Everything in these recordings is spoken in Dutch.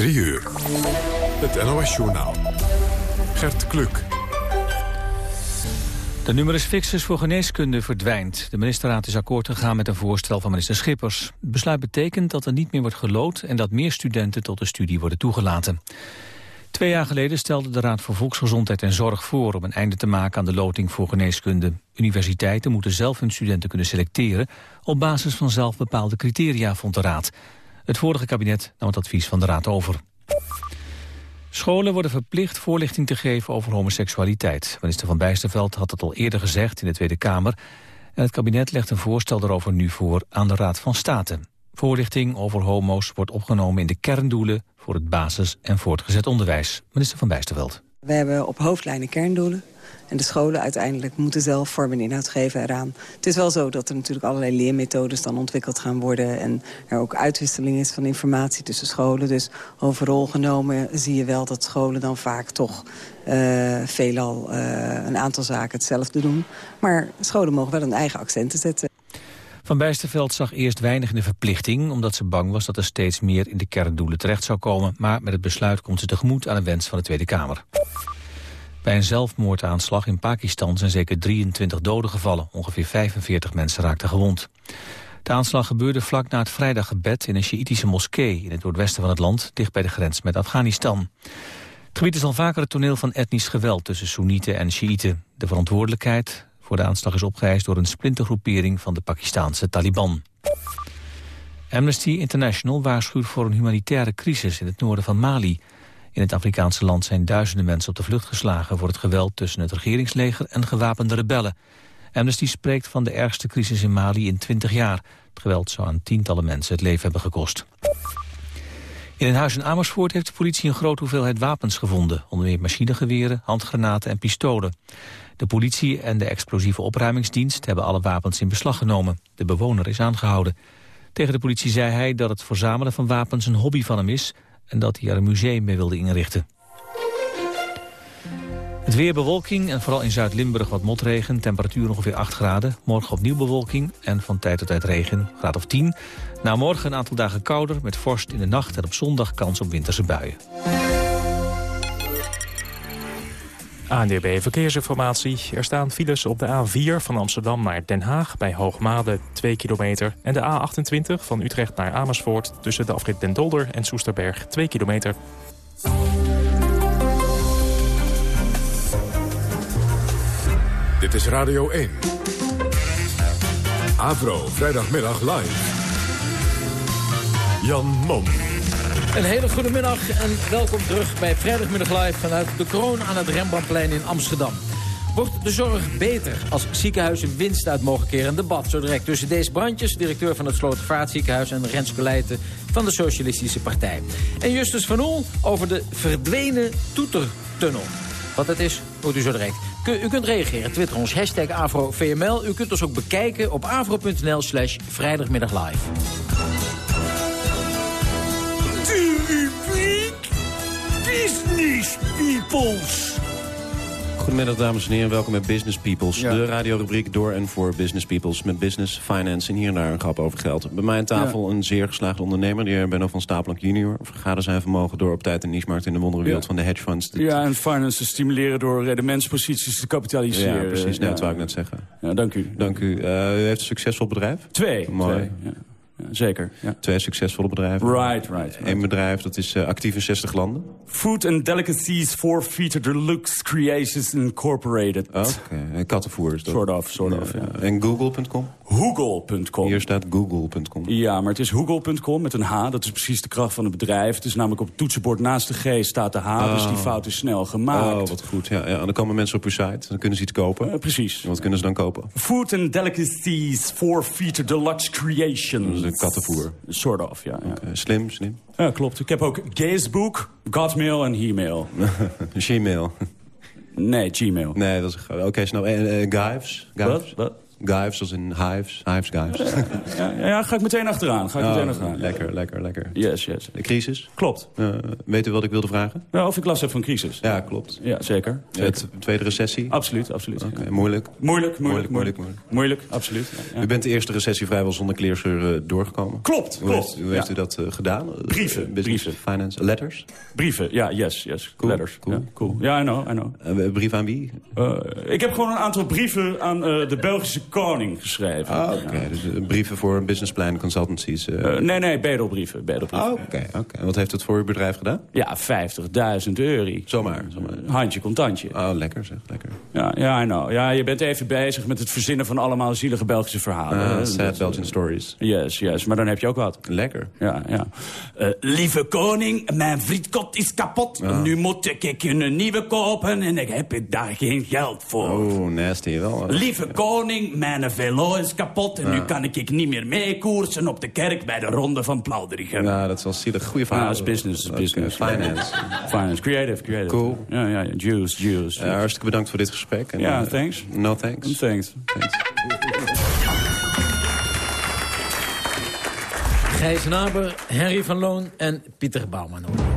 3 uur. Het NOS-journaal. Gert Kluk. De numerus fixus voor geneeskunde verdwijnt. De ministerraad is akkoord gegaan met een voorstel van minister Schippers. Het besluit betekent dat er niet meer wordt gelood... en dat meer studenten tot de studie worden toegelaten. Twee jaar geleden stelde de Raad voor Volksgezondheid en Zorg voor... om een einde te maken aan de loting voor geneeskunde. Universiteiten moeten zelf hun studenten kunnen selecteren... op basis van zelf bepaalde criteria, vond de Raad. Het vorige kabinet nam het advies van de Raad over. Scholen worden verplicht voorlichting te geven over homoseksualiteit. Minister Van Bijsterveld had het al eerder gezegd in de Tweede Kamer... en het kabinet legt een voorstel daarover nu voor aan de Raad van State. Voorlichting over homo's wordt opgenomen in de kerndoelen... voor het basis- en voortgezet onderwijs. Minister Van Bijsterveld. We hebben op hoofdlijnen kerndoelen. En de scholen uiteindelijk moeten zelf vorm en inhoud geven eraan. Het is wel zo dat er natuurlijk allerlei leermethodes dan ontwikkeld gaan worden... en er ook uitwisseling is van informatie tussen scholen. Dus overal genomen zie je wel dat scholen dan vaak toch uh, veelal uh, een aantal zaken hetzelfde doen. Maar scholen mogen wel een eigen accenten zetten. Van Bijsterveld zag eerst weinig in de verplichting... omdat ze bang was dat er steeds meer in de kerndoelen terecht zou komen. Maar met het besluit komt ze tegemoet aan een wens van de Tweede Kamer. Bij een zelfmoordaanslag in Pakistan zijn zeker 23 doden gevallen. Ongeveer 45 mensen raakten gewond. De aanslag gebeurde vlak na het vrijdaggebed in een Sjiïtische moskee... in het noordwesten van het land, dicht bij de grens met Afghanistan. Het gebied is al vaker het toneel van etnisch geweld tussen Soenieten en Sjiïten. De verantwoordelijkheid voor de aanslag is opgeëist door een splintergroepering van de Pakistaanse Taliban. Amnesty International waarschuwt voor een humanitaire crisis in het noorden van Mali. In het Afrikaanse land zijn duizenden mensen op de vlucht geslagen... voor het geweld tussen het regeringsleger en gewapende rebellen. Amnesty spreekt van de ergste crisis in Mali in 20 jaar. Het geweld zou aan tientallen mensen het leven hebben gekost. In een huis in Amersfoort heeft de politie een grote hoeveelheid wapens gevonden. Onder meer machinegeweren, handgranaten en pistolen. De politie en de explosieve opruimingsdienst hebben alle wapens in beslag genomen. De bewoner is aangehouden. Tegen de politie zei hij dat het verzamelen van wapens een hobby van hem is en dat hij er een museum mee wilde inrichten. Het weer bewolking en vooral in Zuid-Limburg wat motregen. Temperatuur ongeveer 8 graden. Morgen opnieuw bewolking en van tijd tot tijd regen. Graad of 10. Na morgen een aantal dagen kouder met vorst in de nacht... en op zondag kans op winterse buien. ANDB Verkeersinformatie. Er staan files op de A4 van Amsterdam naar Den Haag... bij Hoogmade 2 kilometer. En de A28 van Utrecht naar Amersfoort... tussen de afrit Den Dolder en Soesterberg 2 kilometer. Dit is Radio 1. Avro, vrijdagmiddag live. Jan Mom. Een hele goede middag en welkom terug bij Vrijdagmiddag Live... vanuit de kroon aan het Rembrandtplein in Amsterdam. Wordt de zorg beter als ziekenhuizen winst uit mogen keren? Een debat zo direct tussen deze Brandjes, directeur van het Slotervaartziekenhuis... en Renske Leijten van de Socialistische Partij. En Justus van Oel over de verdwenen toetertunnel. Wat het is, hoort u zo direct. U kunt reageren, twitter ons, hashtag AfroVML. U kunt ons ook bekijken op afro.nl slash vrijdagmiddag live. Business Peoples. Goedemiddag dames en heren, welkom bij Business Peoples. De radiorubriek door en voor Business Peoples. Met business, finance en hier en daar een grap over geld. Bij mij aan tafel een zeer geslaagde ondernemer, de heer Benno van Stapelak junior. Vergaderen zijn vermogen door op tijd en niche-markt in de wonderenwereld van de hedge funds. Ja, en finance te stimuleren door de mensposities te kapitaliseren. Ja, precies, net dat wou ik net zeggen. Ja, dank u. Dank u. Uh, u heeft een succesvol bedrijf? Twee. Mooi. Twee, zeker. Ja. Twee succesvolle bedrijven. Right, right. right. Eén bedrijf dat is uh, actief in 60 landen. Food and Delicacies for Feature Deluxe Creations Incorporated. Oké, okay. kattenvoer is dat. Sort of, sort of, ja. En Google.com? Google.com. Hier staat Google.com. Ja, maar het is Google.com met een H. Dat is precies de kracht van het bedrijf. Het is namelijk op het toetsenbord naast de G staat de H. Oh. Dus die fout is snel gemaakt. Oh, wat goed. Ja, ja. En dan komen mensen op uw site. Dan kunnen ze iets kopen. Uh, precies. En wat kunnen ze dan kopen? Food and Delicacies for Feature Deluxe Creations. Kattenvoer. Sort of, ja. ja. Okay. Slim, slim. Ja, klopt. Ik heb ook Gazebook, Godmail en He-mail. Gmail. Nee, Gmail. Nee, dat is... Oké, okay, snel. En uh, Gives? Wat? Wat? Gives als in hives. Hives, Gives. Ja, ja, ga ik meteen achteraan. Ga ik meteen achteraan. lekker, lekker, lekker. Yes, yes. De crisis? Klopt. Uh, weet u wat ik wilde vragen? Nou, of ik last heb van crisis. Ja, klopt. Ja, zeker. zeker. Het tweede recessie? Absoluut, absoluut. Okay, ja. moeilijk? Moeilijk, moeilijk, moeilijk. Moeilijk, moeilijk absoluut. Ja. U bent de eerste recessie vrijwel zonder kleerscheur uh, doorgekomen? Klopt, hoe klopt. Heeft, hoe heeft u dat uh, gedaan? Brieven. Business, brieven. finance, letters? Brieven, ja, yes, yes. Cool. Letters. Cool. Ja, cool. Ja, I know, I know. brief aan wie? ik heb gewoon een aantal brieven aan de Belgische koning geschreven. Ah, oké. Okay. Dus brieven voor businessplan consultancies? nee, nee, bedelbrieven. bedelbrieven. Ah, oké. Okay. En wat heeft het voor uw bedrijf gedaan? Ja, 50.000 euro. Zomaar, zomaar. Handje contantje. Oh, lekker zeg, lekker. Ja, ja, I know. Ja, je bent even bezig met het verzinnen van allemaal zielige Belgische verhalen. Uh, sad Belgian stories. Yes, yes. Maar dan heb je ook wat. Lekker. Ja, ja. Uh, lieve koning, mijn frietkot is kapot. Ah. Nu moet ik een nieuwe kopen en ik heb daar geen geld voor. Oh, nasty wel. Lieve koning, mijn velo is kapot en nu kan ik niet meer meekoersen op de kerk bij de ronde van Plauderigen. Nou, dat is wel zielig. Goeie verhaal. Ja, dat is business, okay. business. Finance. Finance, creative, creative. Cool. Ja, ja, ja. Juice, juice. Uh, hartstikke bedankt voor dit gesprek. En, ja, uh, thanks. No thanks. Thanks. thanks. Gijs Naber, Henry van Loon en Pieter Bouwman.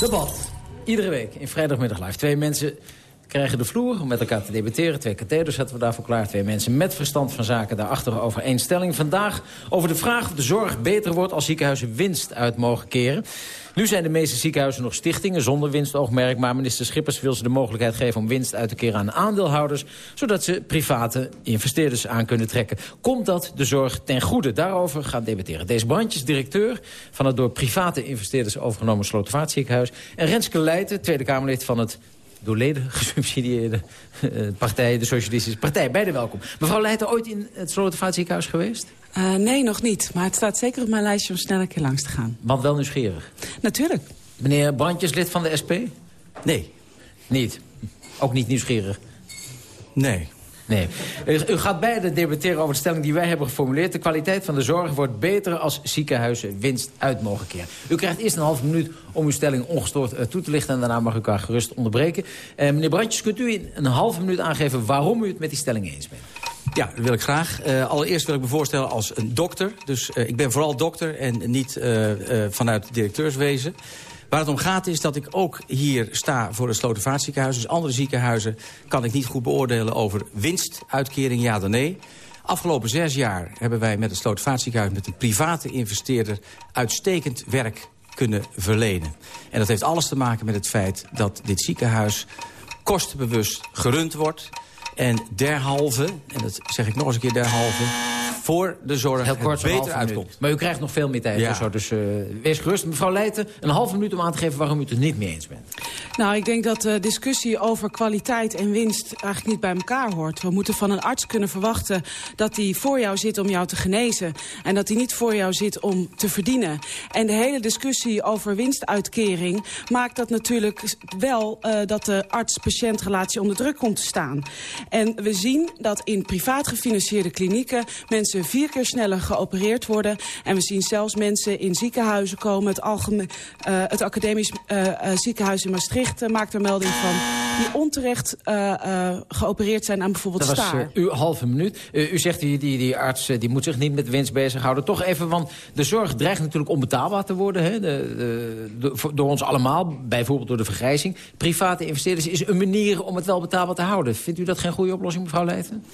Debat. Iedere week in vrijdagmiddag live. Twee mensen krijgen de vloer om met elkaar te debatteren. Twee katheders zetten we daarvoor klaar. Twee mensen met verstand van zaken daarachter over één stelling. Vandaag over de vraag of de zorg beter wordt als ziekenhuizen winst uit mogen keren. Nu zijn de meeste ziekenhuizen nog stichtingen zonder winstoogmerk... maar minister Schippers wil ze de mogelijkheid geven om winst uit te keren aan aandeelhouders... zodat ze private investeerders aan kunnen trekken. Komt dat de zorg ten goede? Daarover gaan debatteren. Deze brandjes directeur van het door private investeerders overgenomen Slotervaartziekenhuis... en Renske Leijten, Tweede Kamerlid van het door leden gesubsidieerde uh, partij, de Socialistische Partij. Beide welkom. Mevrouw Leijten, ooit in het Slotervaartziekenhuis geweest? Uh, nee, nog niet. Maar het staat zeker op mijn lijstje om snel een keer langs te gaan. Want wel nieuwsgierig? Natuurlijk. Meneer Brandjes, lid van de SP? Nee. Niet? Ook niet nieuwsgierig? Nee. Nee. U, gaat beide debatteren over de stelling die wij hebben geformuleerd. De kwaliteit van de zorg wordt beter als ziekenhuizen winst uit mogen keren. U krijgt eerst een halve minuut om uw stelling ongestoord uh, toe te lichten... en daarna mag u elkaar gerust onderbreken. Uh, meneer Brandjes, kunt u in een halve minuut aangeven waarom u het met die stelling eens bent? Ja, dat wil ik graag. Uh, allereerst wil ik me voorstellen als een dokter. Dus ik ben vooral dokter en niet vanuit directeurswezen. Waar het om gaat is dat ik ook hier sta voor het Slotervaartziekenhuis. Dus andere ziekenhuizen kan ik niet goed beoordelen over winstuitkering, ja of nee. Afgelopen zes jaar hebben wij met het Slotervaartziekenhuis... met een private investeerder uitstekend werk kunnen verlenen. En dat heeft alles te maken met het feit dat dit ziekenhuis kostenbewust gerund wordt... En derhalve, en dat zeg ik nog eens een keer derhalve... voor de zorg Heel kort, beter uitkomt. Minuut. Maar u krijgt nog veel meer tijd. Ja. Zo, dus uh, wees gerust. Mevrouw Leijten, een halve minuut om aan te geven waarom u het er niet mee eens bent. Nou, ik denk dat de discussie over kwaliteit en winst eigenlijk niet bij elkaar hoort. We moeten van een arts kunnen verwachten dat hij voor jou zit om jou te genezen. En dat hij niet voor jou zit om te verdienen. En de hele discussie over winstuitkering maakt dat natuurlijk wel uh, dat de arts-patiëntrelatie onder druk komt te staan. En we zien dat in privaat gefinancierde klinieken mensen vier keer sneller geopereerd worden. En we zien zelfs mensen in ziekenhuizen komen. Het, algemeen, uh, het academisch uh, uh, ziekenhuis in Maastricht maakt er melding van. Die onterecht geopereerd zijn aan bijvoorbeeld Dat was staar. uw halve minuut. u zegt die, die, die arts die moet zich niet met winst bezighouden. Toch even, want de zorg dreigt natuurlijk onbetaalbaar te worden. Hè? De, de, de, door ons allemaal, bijvoorbeeld door de vergrijzing. Private investeerders is een manier om het wel betaalbaar te houden. Vindt u dat geen goede oplossing, mevrouw Leijten?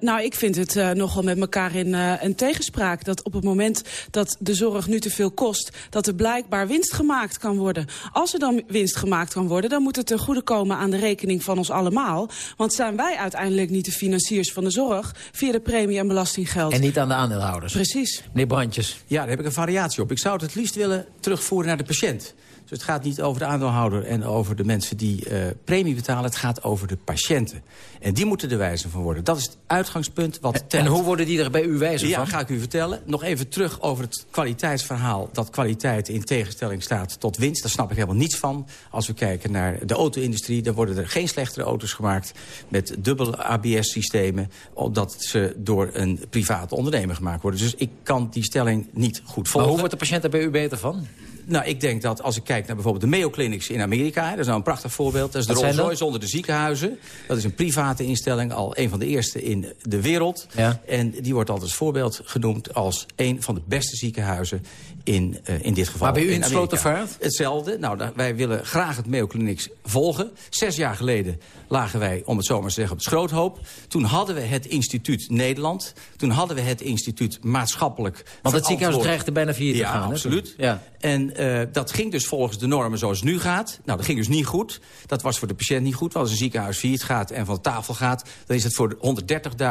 Nou, ik vind het nogal met elkaar in uh, een tegenspraak. Dat op het moment dat de zorg nu te veel kost... dat er blijkbaar winst gemaakt kan worden. Als er dan winst gemaakt kan worden... dan moet het ten goede komen aan de rekening van ons allemaal. Want zijn wij uiteindelijk niet de financiers van de zorg... via de premie en belastinggeld. En niet aan de aandeelhouders. Precies. Meneer Brandjes. Ja, daar heb ik een variatie op. Ik zou het het liefst willen terugvoeren naar de patiënt. Dus het gaat niet over de aandeelhouder en over de mensen die uh, premie betalen. Het gaat over de patiënten. En die moeten de wijzer van worden. Dat is het uitgangspunt wat En, en hoe worden die er bij u wijzer van? Ja, ga ik u vertellen. Nog even terug over het kwaliteitsverhaal. Dat kwaliteit in tegenstelling staat tot winst. Daar snap ik helemaal niets van. Als we kijken naar de auto-industrie... dan worden er geen slechtere auto's gemaakt met dubbele ABS-systemen... omdat ze door een private ondernemer gemaakt worden. Dus ik kan die stelling niet goed volgen. Maar hoe wordt de patiënt er bij u beter van? Nou, ik denk dat als ik kijk naar bijvoorbeeld de Mayo Clinics in Amerika... dat is nou een prachtig voorbeeld. Dat is de Rolls Royce onder de ziekenhuizen. Dat is een private instelling, al een van de eerste in de wereld. Ja. En die wordt altijd als voorbeeld genoemd als een van de beste ziekenhuizen in, uh, in dit geval. Maar bij u in, Slotervaart? Hetzelfde. Nou, wij willen graag het Mayo Clinics volgen. Zes jaar geleden lagen wij, om het zo maar te zeggen, op het schroothoop. Toen hadden we het instituut Nederland. Toen hadden we het instituut maatschappelijk Want het ziekenhuis dreigde bijna vier te ja, gaan. Absoluut. Ja, En uh, dat ging dus volgens de normen zoals het nu gaat. Nou, dat ging dus niet goed. Dat was voor de patiënt niet goed. Want als een ziekenhuis failliet gaat en van de tafel gaat... dan is het voor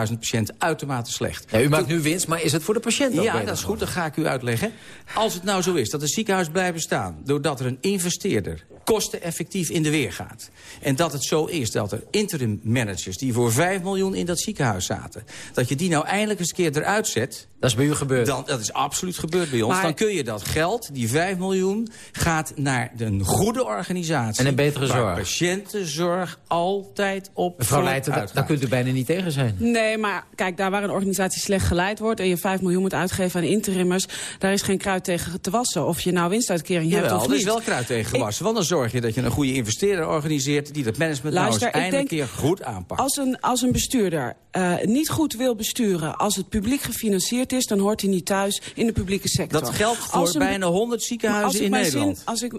130.000 patiënten uitermate slecht. Ja, u maakt nu winst, maar is het voor de patiënt ook Ja, dat is goed. Dat ga ik u uitleggen. Als het nou zo is dat het ziekenhuis blijft bestaan... doordat er een investeerder kosteneffectief in de weer gaat... en dat het zo is dat er interim managers... die voor 5 miljoen in dat ziekenhuis zaten... dat je die nou eindelijk eens een keer eruit zet... Dat is bij u gebeurd. Dan, dat is absoluut gebeurd bij ons. Maar- Dan kun je dat geld, die 5 miljoen, gaat naar een goede organisatie. En een betere waar zorg. patiëntenzorg altijd op Mevrouw Leijten, daar, daar kunt u bijna niet tegen zijn. Nee, maar kijk, daar waar een organisatie slecht geleid wordt... en je 5 miljoen moet uitgeven aan interimmers... daar is geen kruid tegen te wassen. Of je nou winstuitkering hebt Jawel, of er niet. is wel kruid tegen gewassen. Want dan zorg je dat je een goede investeerder organiseert... die dat management Luister, nou eens eindelijk denk, keer goed aanpakt. Als een, als een bestuurder eh, niet goed wil besturen... als het publiek gefinancierd is, dan hoort hij niet thuis in de publieke sector. dat geldt voor bijna 100 Maar als ziekenhuizen in Nederland. Zin, als ik,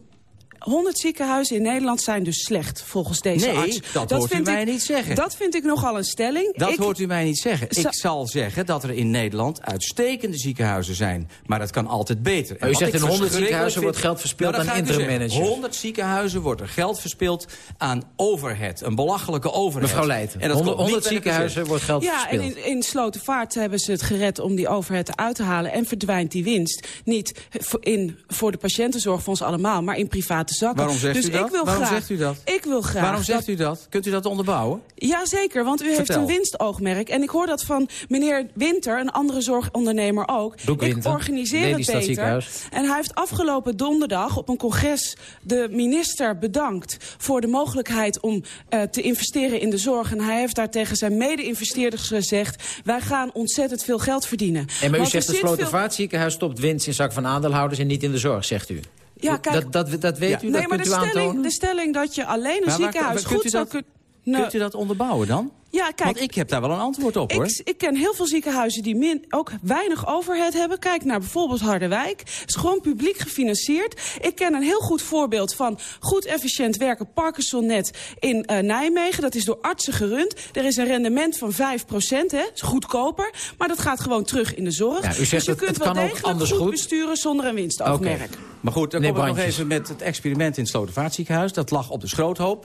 100 ziekenhuizen in Nederland zijn dus slecht, volgens deze Nee, arts. dat hoort u vind mij ik- niet zeggen. Dat vind ik nogal een stelling. Dat ik, hoort u mij niet zeggen. Ik zal zeggen dat er in Nederland uitstekende ziekenhuizen zijn. Maar dat kan altijd beter. En Maar u zegt in 100 verschrikkelijk ziekenhuizen vind- wordt geld verspild Nou, aan u interim managers. 100 ziekenhuizen wordt er geld verspild aan overhead. Een belachelijke overhead. Mevrouw Leijten, En dat 100, komt niet 100 bij de ziekenhuizen wordt geld Ja, en verspild. in, in Slotervaart hebben ze het gered om die overheid eruit te halen. En verdwijnt die winst niet voor, in, voor de patiëntenzorg van ons allemaal, maar in zakken. Waarom zegt dus u dat? Ik wil Waarom graag, zegt u dat? Ik wil graag. Waarom zegt dat- u dat? Kunt u dat onderbouwen? Jazeker, want u heeft een winstoogmerk. En ik hoor dat van meneer Winter, een andere zorgondernemer ook. Doek ik Winter, organiseer het beter. ziekenhuis. En hij heeft afgelopen donderdag op een congres de minister bedankt... voor de mogelijkheid om eh, te investeren in de zorg. En hij heeft daar tegen zijn mede-investeerders gezegd... wij gaan ontzettend veel geld verdienen. En maar u Want zegt er het Slotervaartziekenhuis stopt winst in zak van aandeelhouders en niet in de zorg, zegt u. Ja, kijk, dat, dat, dat weet Ja. u, dat nee, maar kunt de u stelling, aantonen? de stelling dat je alleen een Maar ziekenhuis goed zou kunnen... Nou, Kunt u dat onderbouwen dan? Ja, kijk, Want ik heb daar wel een antwoord op, hoor. Ik, ik ken heel veel ziekenhuizen die min, ook weinig overhead hebben. Kijk naar bijvoorbeeld Harderwijk. Het is gewoon publiek gefinancierd. Ik ken een heel goed voorbeeld van goed efficiënt werken. Parkinsonnet in eh, Nijmegen. Dat is door artsen gerund. Er is een rendement van 5 procent. is goedkoper. Maar dat gaat gewoon terug in de zorg. Ja, u zegt dus je het- kunt het wel kan ook degelijk anders goed, goed. besturen zonder een winstoogmerk. Maar goed, dan Nee, kom ik nog even met het experiment in het Slotervaartziekenhuis. Dat lag op de schroothoop.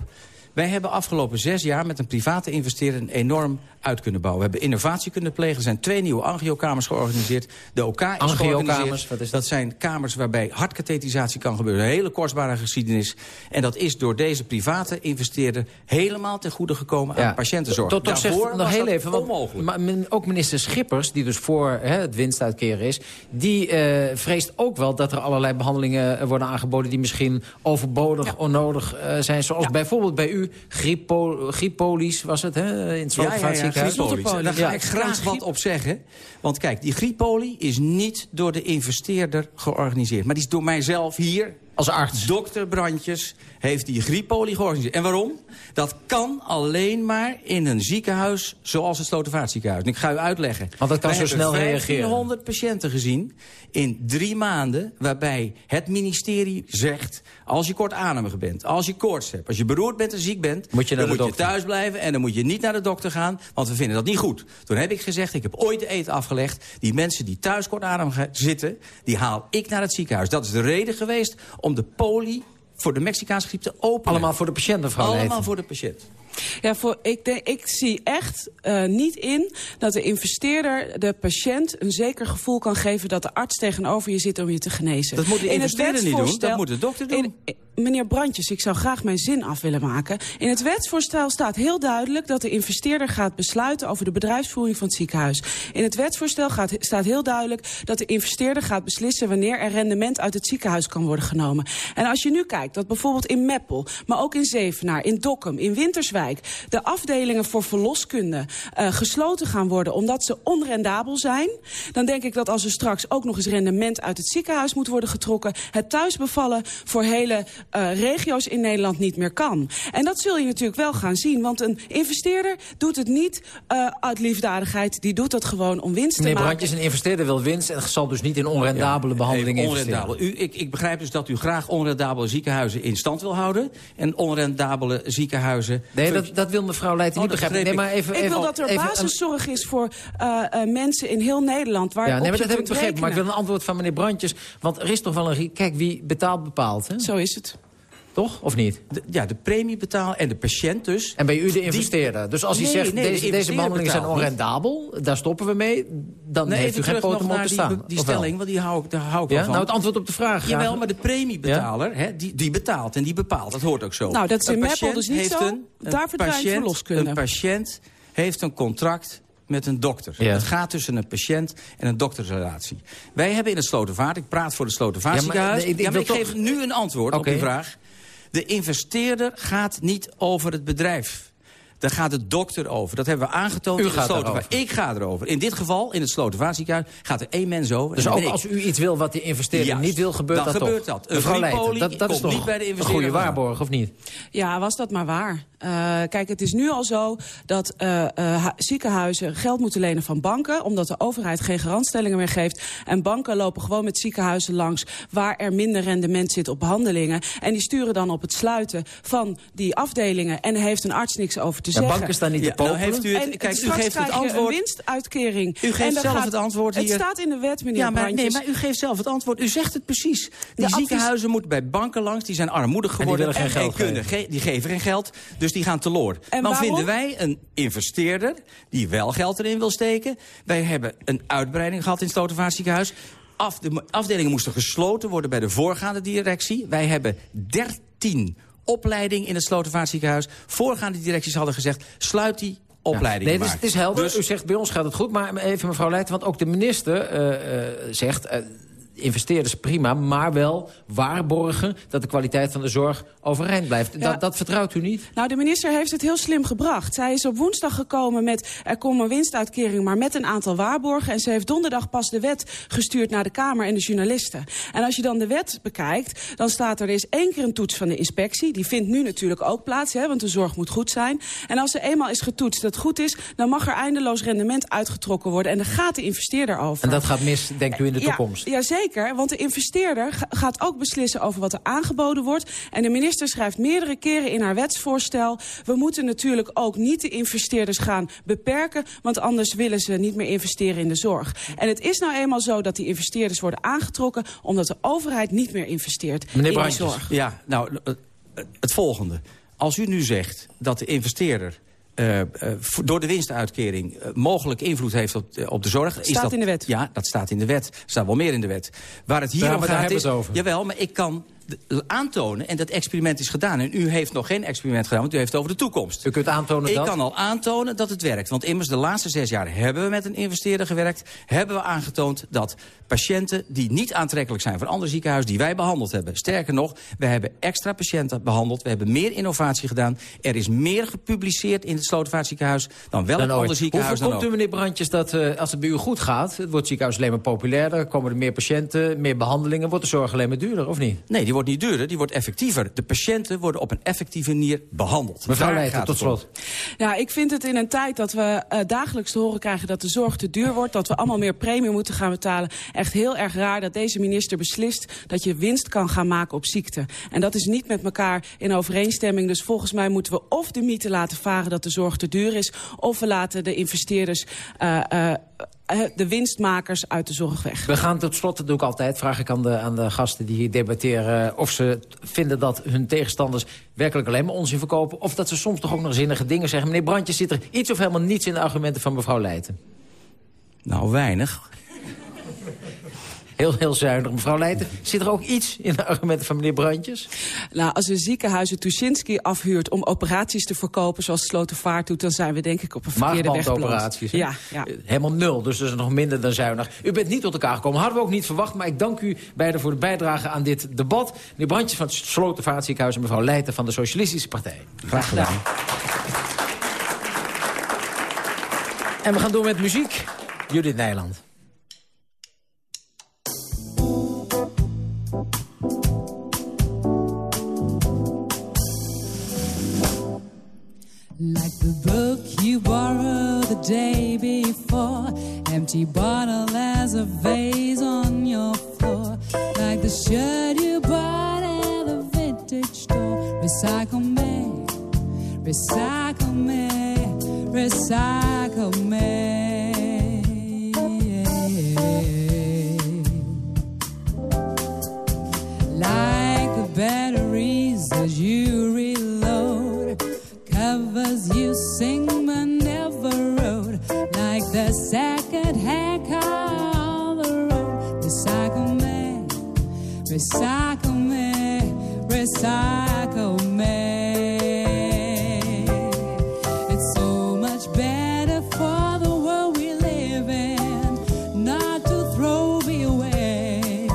Wij hebben afgelopen zes jaar met een private investeerder een enorm uit kunnen bouwen. We hebben innovatie kunnen plegen. Er zijn twee nieuwe angiokamers georganiseerd. De OK is georganiseerd. is dat? dat zijn kamers waarbij hartkathetisatie kan gebeuren. Een hele kostbare geschiedenis. En dat is door deze private investeerder helemaal ten goede gekomen aan patiëntenzorg. Tot, toch zegt nog heel even, want onmogelijk. maar men- ook minister Schippers, die dus voor hè, het winstuitkeren is... die eh, vreest ook wel dat er allerlei behandelingen eh, worden aangeboden... die misschien overbodig, onnodig eh, zijn. Zoals bijvoorbeeld bij u, griepolies was het, hè, in het. En Daar ga Ja. ik graag wat op zeggen. Want kijk, die griepolie is niet door de investeerder georganiseerd. Maar die is door mijzelf hier... Als arts. Dokter Brandjes heeft die griepolie georganiseerd. En waarom? Dat kan alleen maar in een ziekenhuis zoals het Slotervaartziekenhuis. En ik ga u uitleggen. Want dat kan Wij zo snel reageren. 1500 patiënten gezien in drie maanden... waarbij het ministerie zegt... als je kortademig bent, als je koorts hebt... als je beroerd bent en ziek bent... Moet je dan moet je thuis blijven en dan moet je niet naar de dokter gaan... want we vinden dat niet goed. Toen heb ik gezegd, ik heb ooit de eten afgelegd... die mensen die thuis kortademig zitten, die haal ik naar het ziekenhuis. Dat is de reden geweest om de poli voor de Mexicaanse griep te openen. Allemaal voor de patiënt, mevrouw Allemaal voor de patiënt. Ja, voor, ik, denk, ik zie echt uh, niet in dat de investeerder de patiënt een zeker gevoel kan geven... dat de arts tegenover je zit om je te genezen. Dat moet de investeerder niet doen, dat moet de dokter doen. In, meneer Brandjes, ik zou graag mijn zin af willen maken. In het wetsvoorstel staat heel duidelijk dat de investeerder gaat besluiten over de bedrijfsvoering van het ziekenhuis. In het wetsvoorstel gaat, staat heel duidelijk dat de investeerder gaat beslissen wanneer er rendement uit het ziekenhuis kan worden genomen. En als je nu kijkt dat bijvoorbeeld in Meppel, maar ook in Zevenaar, in Dokkum, in Winterswijk, de afdelingen voor verloskunde uh, gesloten gaan worden omdat ze onrendabel zijn, dan denk ik dat als er straks ook nog eens rendement uit het ziekenhuis moet worden getrokken, het thuisbevallen voor hele uh, regio's in Nederland niet meer kan. En dat zul je natuurlijk wel gaan zien. Want een investeerder doet het niet uh, uit liefdadigheid. Die doet dat gewoon om winst te maken. Meneer Brandjes, een investeerder wil winst... en zal dus niet in onrendabele ja, behandelingen onrendabel. U, ik, ik begrijp dus dat u graag onrendabele ziekenhuizen in stand wil houden... en onrendabele ziekenhuizen... Nee, dat, dat wil mevrouw Leijten oh, niet begrijpen. Nee, maar even, ik even, wil dat er even, basiszorg is voor uh, uh, mensen in heel Nederland. Waar ja, nee, maar dat heb ik begrepen. Maar ik wil een antwoord van meneer Brandjes. Want er is toch wel een... Kijk, wie betaalt bepaalt. Hè? Zo is het. Toch? Of niet? De, ja, de premie betaalt en de patiënt dus. En ben u de investeerder? dus als hij zegt, nee, deze, de deze behandelingen zijn onrendabel... daar stoppen we mee, dan nee, heeft u geen poten om te staan. Die, die stelling, want die hou ik, daar hou ik ja? wel van. Nou, het antwoord op de vraag. Jawel, maar de premiebetaler, ja? hè, die, die betaalt en die bepaalt. Dat hoort ook zo. Nou, dat is in Meppel dus niet zo. Een, een Daar verdwijnt verloskunde. Een patiënt heeft een contract met een dokter. Ja. Het gaat tussen een patiënt en een doktersrelatie. Wij hebben in het Slotervaart, ik praat voor het Slotervaartziekenhuis... Ja, maar, nee, ik, ja, ik geef nu een antwoord okay. op uw vraag. De investeerder gaat niet over het bedrijf. Daar gaat de dokter over. Dat hebben we aangetoond u in het. Ik ga erover. In dit geval, in het Slotervaartziekenhuis, gaat er één mens over. Dus ook als u iets wil wat de investeerder Juist, niet wil, gebeurt dan dat gebeurt toch? dat. Een Leijten, dat, dat is toch niet bij de een goede waarborg, of niet? Ja, was dat maar waar. Uh, kijk, het is nu al zo dat uh, uh, ziekenhuizen geld moeten lenen van banken... omdat de overheid geen garantstellingen meer geeft. En banken lopen gewoon met ziekenhuizen langs... waar er minder rendement zit op behandelingen. En die sturen dan op het sluiten van die afdelingen... en heeft een arts niks over te ja, zeggen. banken staan niet te ja, nou heeft u het, en kijk, u geeft het antwoord. een winstuitkering. U geeft zelf gaat, het antwoord hier. Het staat in de wet, meneer ja, maar. Nee, maar u geeft zelf het antwoord. U zegt het precies. Die de ziekenhuizen moeten bij banken langs. Die zijn armoedig geworden. En die, willen geen geld kunnen, ge die geven geen geld. Dus die gaan teloor. En Dan waarom? vinden wij een investeerder die wel geld erin wil steken. Wij hebben een uitbreiding gehad in het Slotervaartziekenhuis. Af, de afdelingen moesten gesloten worden bij de voorgaande directie. Wij hebben 13 opleidingen in het Slotervaartziekenhuis. Voorgaande directies hadden gezegd, sluit die opleiding ja. Nee, dus het is helder. Dus... U zegt, bij ons gaat het goed. Maar even mevrouw Leijten, want ook de minister uh, uh, zegt... Uh, investeerders prima, maar wel waarborgen... dat de kwaliteit van de zorg overeind blijft. Ja. Dat, dat, vertrouwt u niet? Nou, de minister heeft het heel slim gebracht. Zij is op woensdag gekomen met... er komt een winstuitkering, maar met een aantal waarborgen. En ze heeft donderdag pas de wet gestuurd naar de Kamer en de journalisten. En als je dan de wet bekijkt, dan staat er... er is één keer een toets van de inspectie. Die vindt nu natuurlijk ook plaats, hè, want de zorg moet goed zijn. En als er eenmaal is getoetst dat het goed is... dan mag er eindeloos rendement uitgetrokken worden. En dan gaat de investeerder over. En dat gaat mis, denkt u, in de toekomst? Ja, zeker. Zeker, want de investeerder gaat ook beslissen over wat er aangeboden wordt. En de minister schrijft meerdere keren in haar wetsvoorstel... we moeten natuurlijk ook niet de investeerders gaan beperken... want anders willen ze niet meer investeren in de zorg. En het is nou eenmaal zo dat die investeerders worden aangetrokken... omdat de overheid niet meer investeert Meneer in Brandjes. de zorg. Ja, nou, het volgende. Als u nu zegt dat de investeerder... Uh, uh, door de winstuitkering uh, mogelijk invloed heeft op, op de zorg. Dat is staat dat, in de wet. Ja, dat staat in de wet. Er staat wel meer in de wet. Waar het hier om maar daar gaat hebben is... over. Jawel, maar ik kan aantonen, en dat experiment is gedaan... en u heeft nog geen experiment gedaan, want u heeft het over de toekomst. U kunt aantonen ik dat? kan al aantonen dat het werkt. Want immers de laatste zes jaar hebben we met een investeerder gewerkt... hebben we aangetoond dat patiënten die niet aantrekkelijk zijn... voor andere ziekenhuizen die wij behandeld hebben... sterker nog, we hebben extra patiënten behandeld... we hebben meer innovatie gedaan. Er is meer gepubliceerd in het Slotervaartziekenhuis... dan welk Dan ander ziekenhuis Hoe dan ook. u, meneer Brandjes, dat uh, als het bij u goed gaat... het wordt ziekenhuis alleen maar populairder... komen er meer patiënten, meer behandelingen... wordt de zorg alleen maar duurder, of niet? Nee, die wordt niet duurder, die wordt effectiever. De patiënten worden op een effectieve manier behandeld. Mevrouw Leijten, tot slot. Ja, ik vind het in een tijd dat we uh, dagelijks te horen krijgen dat de zorg te duur wordt... dat we allemaal meer premie moeten gaan betalen. Echt heel erg raar dat deze minister beslist dat je winst kan gaan maken op ziekte. En dat is niet met elkaar in overeenstemming. Dus volgens mij moeten we of de mythe laten varen dat de zorg te duur is... of we laten de investeerders uh, uh, de winstmakers uit de zorg weg. We gaan tot slot, dat doe ik altijd, vraag ik aan de, aan de gasten die hier debatteren... of ze vinden dat hun tegenstanders werkelijk alleen maar onzin verkopen... of dat ze soms toch ook nog zinnige dingen zeggen. Meneer Brandjes, zit er iets of helemaal niets in de argumenten van mevrouw Leijten? Nou, weinig. Heel, heel zuinig. Mevrouw Leijten, zit er ook iets in de argumenten van meneer Brandjes? Nou, als een ziekenhuis Tuschinski afhuurt om operaties te verkopen... zoals Slotervaart doet, dan zijn we denk ik op een verkeerde weg operaties. Ja, ja. Helemaal nul, dus dat is nog minder dan zuinig. U bent niet tot elkaar gekomen, hadden we ook niet verwacht... maar ik dank u beiden voor de bijdrage aan dit debat. Meneer Brandjes van het Slotervaartziekenhuis... en mevrouw Leijten van de Socialistische Partij. Graag gedaan. En we gaan door met muziek. Judith Nijland. Like the book you borrowed the day before. Empty bottle as a vase on your floor. Like the shirt you bought at the vintage store. Recycle me, recycle me, recycle me. Like the batteries sing never wrote like the second car on the road. Recycle me, recycle me, recycle me. It's so much better for the world we live in not to throw me away.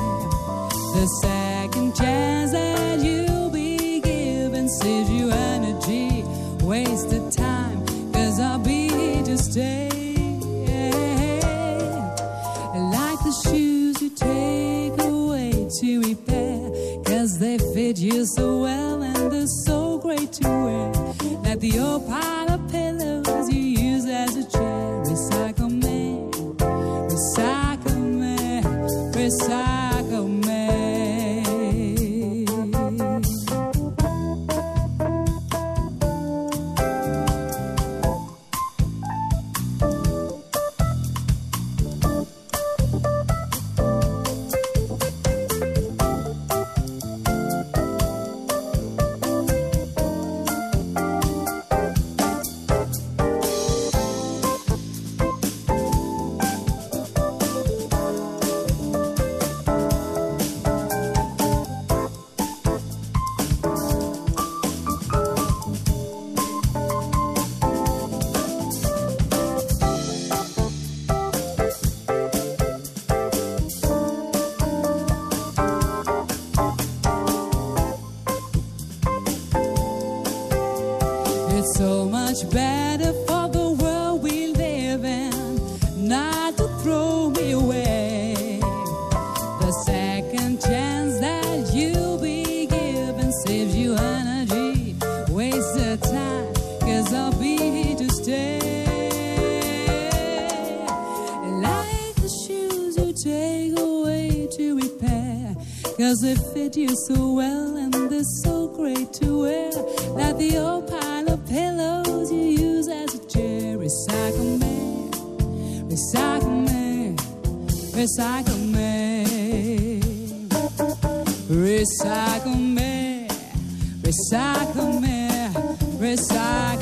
The second chance that you'll be given saves you energy wasted you take away to repair, cause they fit you so well and they're so great to wear. That the old pile recycle me, recycle me. Recycle me, recycle me, recycle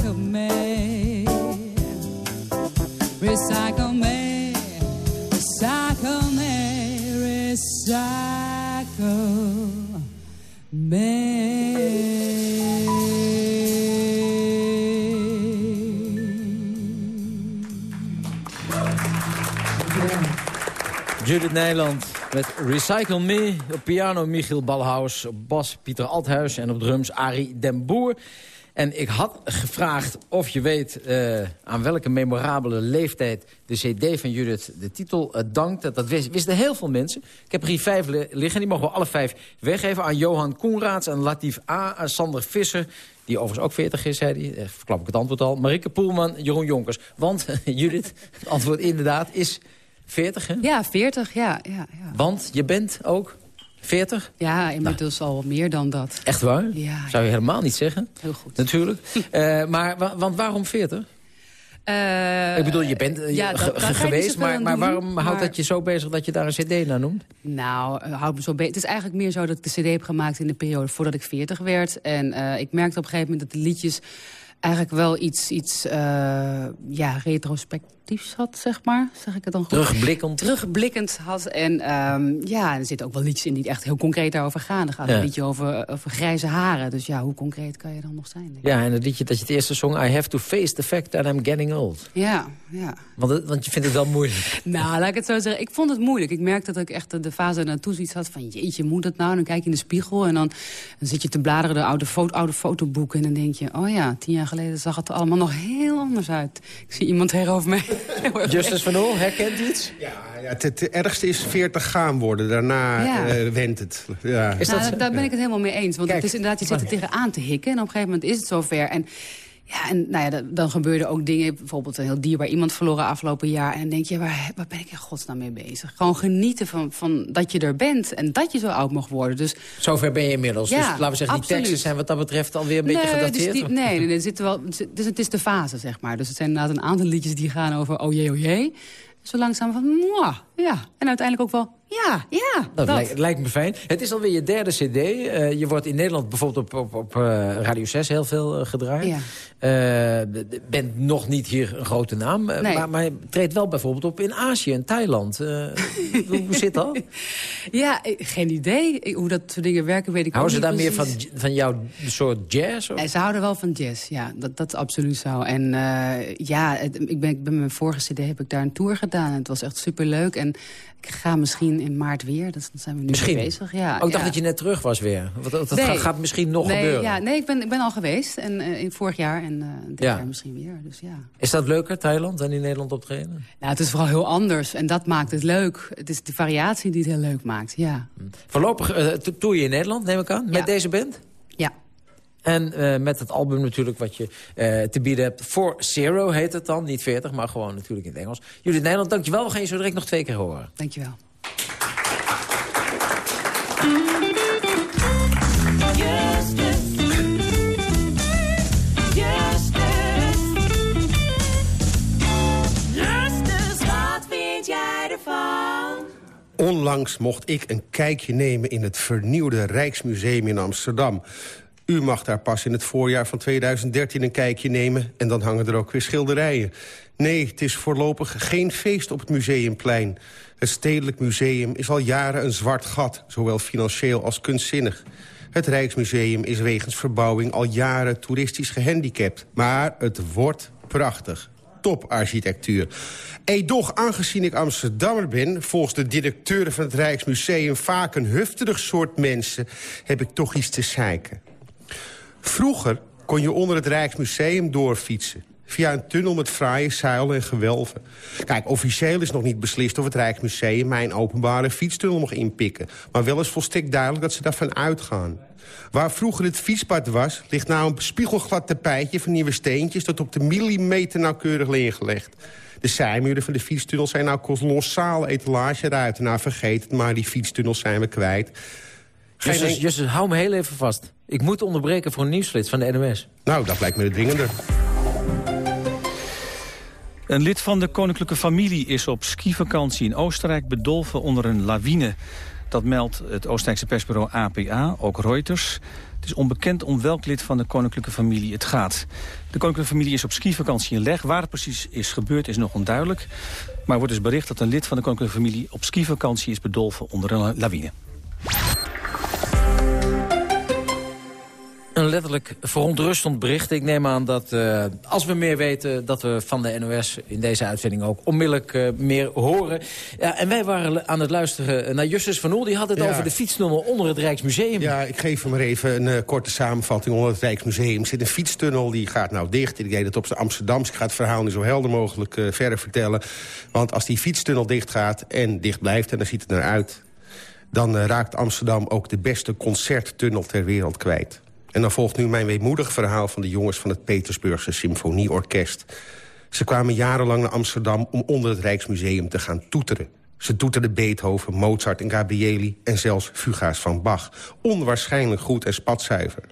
Nijland met Recycle Me. Op piano Michiel Balhaus, op bas Pieter Althuis... en op drums Arie den Boer. En ik had gevraagd of je weet uh, aan welke memorabele leeftijd... de cd van Judith de titel uh, dankt. Dat wist, wisten heel veel mensen. Ik heb er hier vijf liggen, die mogen we alle vijf weggeven. Aan Johan Koenraads, aan Latif A, aan Sander Visser... die overigens ook 40 is, zei hij. Uh, verklap ik het antwoord al. Marike Poelman, Jeroen Jonkers. Want, Judith, het antwoord inderdaad is 40, hè? Ja, 40, ja. ja, ja. Want je bent ook 40? Ja, inmiddels nou. al meer dan dat. Echt waar? Ja. Zou je helemaal niet zeggen? Heel goed. Natuurlijk. uh, maar, wa want waarom 40? ik bedoel, je bent uh, ja, dat, geweest, maar, maar waarom houdt dat je zo bezig dat je daar een cd naar noemt? Nou, uh, houdt me zo bezig. Het is eigenlijk meer zo dat ik de cd heb gemaakt in de periode voordat ik 40 werd. En ik merkte op een gegeven moment dat de liedjes eigenlijk wel iets, iets ja, retrospectiefs had, zeg maar. Zeg ik het dan goed? Terugblikkend. Terugblikkend had. En um, ja, er zitten ook wel liedjes in die echt heel concreet daarover gaan. Er gaat ja. een liedje over, over grijze haren. Dus ja, hoe concreet kan je dan nog zijn? Ja, en het liedje dat je het eerste zong... I have to face the fact that I'm getting old. Ja, ja. Want, want je vindt het wel moeilijk. nou, laat ik het zo zeggen. Ik vond het moeilijk. Ik merkte dat ik echt de fase naartoe zoiets had van... jeetje, moet het nou? Dan kijk je in de spiegel en dan, dan zit je te bladeren... de oude, foto, oude fotoboeken en dan denk je... oh ja, tien jaar geleden zag het er allemaal nog heel anders uit. Ik zie iemand tegenover mij. Justus van Oel, herkent iets? Ja, ja het, het, ergste is 40 gaan worden. Daarna ja. uh, wendt het. Ja. Is dat, nou, daar ben ik het helemaal mee eens. Want Kijk, het is inderdaad, je zit er tegenaan te hikken. En op een gegeven moment is het zover. En ja, en nou ja, dan gebeurden ook dingen, bijvoorbeeld een heel dierbaar iemand verloren afgelopen jaar. En dan denk je, waar, waar ben ik in godsnaam mee bezig? Gewoon genieten van, van dat je er bent en dat je zo oud mag worden. Dus, Zover ben je inmiddels. Ja, dus laten we zeggen, absoluut. die teksten zijn wat dat betreft alweer een nee, beetje gedateerd. Dus die, nee, nee, nee zitten wel, dus het is de fase, zeg maar. Dus het zijn inderdaad een aantal liedjes die gaan over oh jee, oh jee. Zo langzaam van, mwah, ja. En uiteindelijk ook wel, ja, ja. Dat, dat. Lijkt, lijkt, me fijn. Het is alweer je derde cd. Uh, je wordt in Nederland bijvoorbeeld op, op, op uh, Radio 6 heel veel uh, gedraaid. Ja. bent nog niet hier een grote naam. Nee. Maar, maar treedt wel bijvoorbeeld op in Azië en Thailand. hoe, zit dat? Ja, geen idee. Hoe dat soort dingen werken weet ik Houden ook ze daar niet meer van, van jouw soort jazz? Of? Ze houden wel van jazz, ja. Dat, dat is absoluut zo. En ja, het, ik ben, ik ben mijn vorige cd heb ik daar een tour gedaan. Het was echt superleuk. En ik ga misschien in maart weer. Dat zijn we nu misschien. bezig. Ja, ook oh, dacht ja. dat je net terug was weer. Want dat, dat nee. gaat, gaat, misschien nog nee, gebeuren. Ja, nee, ik ben, ik ben al geweest. En, uh, in vorig jaar en uh, dit ja. jaar misschien weer. Dus, ja. Is dat leuker, Thailand, dan in Nederland optreden? Nou, het is vooral heel anders. En dat maakt het leuk. Het is de variatie die het heel leuk maakt, ja. Voorlopig uh, toer je in Nederland, neem ik aan, met deze band? Ja. En uh, met het album natuurlijk wat je uh, te bieden hebt. For Zero heet het dan. Niet 40, maar gewoon natuurlijk in het Engels. Judith Nederland, dankjewel. We gaan je zo direct nog twee keer horen. Dankjewel. Onlangs mocht ik een kijkje nemen in het vernieuwde Rijksmuseum in Amsterdam. U mag daar pas in het voorjaar van 2013 een kijkje nemen... en dan hangen er ook weer schilderijen. Nee, het is voorlopig geen feest op het Museumplein. Het Stedelijk Museum is al jaren een zwart gat, zowel financieel als kunstzinnig. Het Rijksmuseum is wegens verbouwing al jaren toeristisch gehandicapt. Maar het wordt prachtig. Toparchitectuur. Edoch, aangezien ik Amsterdammer ben... volgens de directeuren van het Rijksmuseum vaak een hufterig soort mensen... heb ik toch iets te zeiken. Vroeger kon je onder het Rijksmuseum doorfietsen. Via een tunnel met fraaie zuilen en gewelven. Kijk, officieel is nog niet beslist of het Rijksmuseum... mijn openbare fietstunnel mag inpikken. Maar wel is volstrekt duidelijk dat ze daarvan uitgaan. Waar vroeger het fietspad was, ligt nou een spiegelglad tapijtje... van nieuwe steentjes dat op de millimeter nauwkeurig neergelegd. De zijmuren van de fietstunnel zijn nou kolossale etalageruiten. Nou, vergeet het maar, die fietstunnels zijn we kwijt. Justus, Justus, hou me heel even vast. Ik moet onderbreken voor een nieuwsflits van de NOS. Nou, dat lijkt me de dringender. Een lid van de koninklijke familie is op skivakantie in Oostenrijk bedolven onder een lawine. Dat meldt het Oostenrijkse persbureau APA, ook Reuters. Het is onbekend om welk lid van de koninklijke familie het gaat. De koninklijke familie is op skivakantie in Leg. Waar het precies is gebeurd is nog onduidelijk. Maar wordt dus bericht dat een lid van de koninklijke familie... op skivakantie is bedolven onder een lawine. Een letterlijk verontrustend bericht. Ik neem aan dat uh, als we meer weten... dat we van de NOS in deze uitzending ook onmiddellijk uh, meer horen. Ja, en wij waren aan het luisteren naar Justus van Oel. Die had het ja. over de fietstunnel onder het Rijksmuseum. Ja, ik geef hem maar even een uh, korte samenvatting. Onder het Rijksmuseum zit een fietstunnel, die gaat nou dicht. Ik deed het op de Amsterdamse. Ik ga het verhaal nu zo helder mogelijk verder vertellen. Want als die fietstunnel dicht gaat en dicht blijft... en dan ziet het eruit... dan raakt Amsterdam ook de beste concerttunnel ter wereld kwijt. En dan volgt nu mijn weemoedig verhaal van de jongens van het Petersburgse Symfonieorkest. Ze kwamen jarenlang naar Amsterdam om onder het Rijksmuseum te gaan toeteren. Ze toeterde Beethoven, Mozart en Gabrieli en zelfs fuga's van Bach. Onwaarschijnlijk goed en spatzuiver.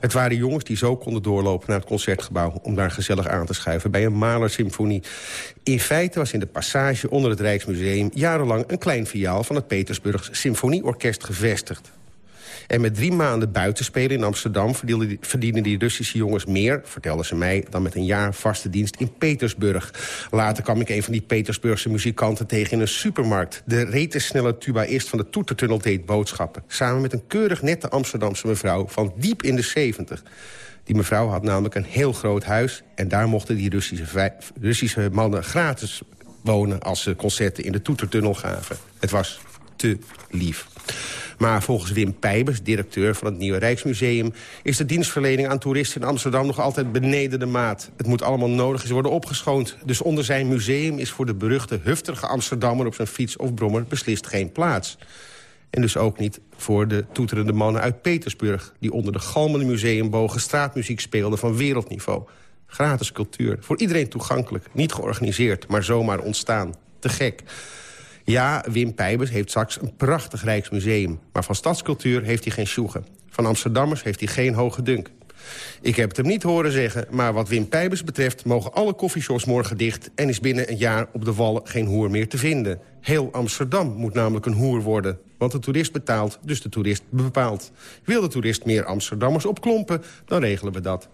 Het waren jongens die zo konden doorlopen naar het Concertgebouw... om daar gezellig aan te schuiven bij een Mahler-symfonie. In feite was in de passage onder het Rijksmuseum... jarenlang een klein filiaal van het Petersburgs Symfonieorkest gevestigd. En met drie maanden buitenspelen in Amsterdam... verdienen die Russische jongens meer, vertelden ze mij... dan met een jaar vaste dienst in Petersburg. Later kwam ik een van die Petersburgse muzikanten tegen in een supermarkt. De retensnelle tubaïst van de Toetertunnel deed boodschappen. Samen met een keurig nette Amsterdamse mevrouw van diep in de zeventig. Die mevrouw had namelijk een heel groot huis... en daar mochten die Russische, Russische mannen gratis wonen... als ze concerten in de Toetertunnel gaven. Het was te lief. Maar volgens Wim Pijbers, directeur van het Nieuwe Rijksmuseum... is de dienstverlening aan toeristen in Amsterdam nog altijd beneden de maat. Het moet allemaal nodig eens worden opgeschoond. Dus onder zijn museum is voor de beruchte hufterige Amsterdammer... op zijn fiets of brommer beslist geen plaats. En dus ook niet voor de toeterende mannen uit Petersburg... die onder de galmende museumbogen straatmuziek speelden van wereldniveau. Gratis cultuur, voor iedereen toegankelijk, niet georganiseerd... maar zomaar ontstaan. Te gek. Ja, Wim Pijbers heeft straks een prachtig Rijksmuseum. Maar van stadscultuur heeft hij geen sjoegen. Van Amsterdammers heeft hij geen hoge dunk. Ik heb het hem niet horen zeggen, maar wat Wim Pijbers betreft... mogen alle koffieshops morgen dicht... en is binnen een jaar op de Wallen geen hoer meer te vinden. Heel Amsterdam moet namelijk een hoer worden. Want de toerist betaalt, dus de toerist bepaalt. Wil de toerist meer Amsterdammers opklompen, dan regelen we dat.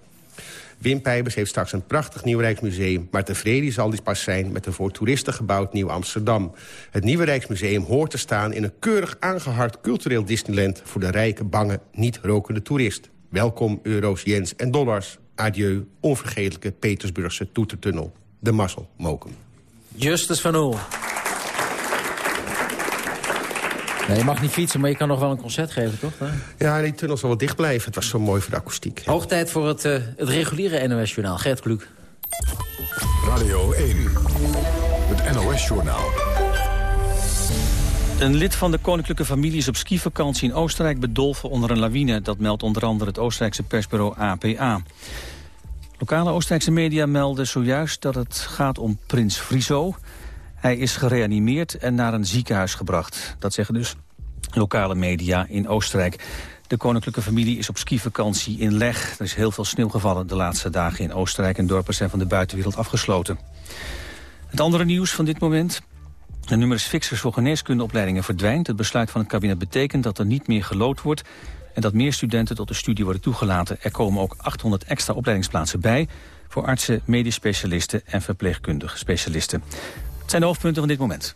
Wim Pijbers heeft straks een prachtig nieuw Rijksmuseum... maar tevreden zal die pas zijn met een voor toeristen gebouwd Nieuw Amsterdam. Het nieuwe Rijksmuseum hoort te staan in een keurig aangehard cultureel Disneyland... voor de rijke, bange, niet-rokende toerist. Welkom euro's, yens en dollars. Adieu, onvergetelijke Petersburgse toetertunnel. De Marcel Mokum. Justus van Oel. Nee, je mag niet fietsen, maar je kan nog wel een concert geven, toch? Ja, die tunnel zal wel dicht blijven. Het was zo mooi voor de akoestiek. Hoog tijd voor het, uh, het reguliere NOS-journaal. Gert Kluk. Radio 1, het NOS-journaal. Een lid van de koninklijke familie is op skivakantie in Oostenrijk bedolven onder een lawine. Dat meldt onder andere het Oostenrijkse persbureau APA. Lokale Oostenrijkse media melden zojuist dat het gaat om prins Friso. Hij is gereanimeerd en naar een ziekenhuis gebracht. Dat zeggen dus lokale media in Oostenrijk. De koninklijke familie is op skivakantie in Leg. Er is heel veel sneeuw gevallen de laatste dagen in Oostenrijk... en dorpen zijn van de buitenwereld afgesloten. Het andere nieuws van dit moment... De numerus fixers voor geneeskundeopleidingen verdwijnt. Het besluit van het kabinet betekent dat er niet meer gelood wordt... en dat meer studenten tot de studie worden toegelaten. Er komen ook 800 extra opleidingsplaatsen bij... voor artsen, medisch specialisten en verpleegkundige specialisten zijn de hoofdpunten van dit moment.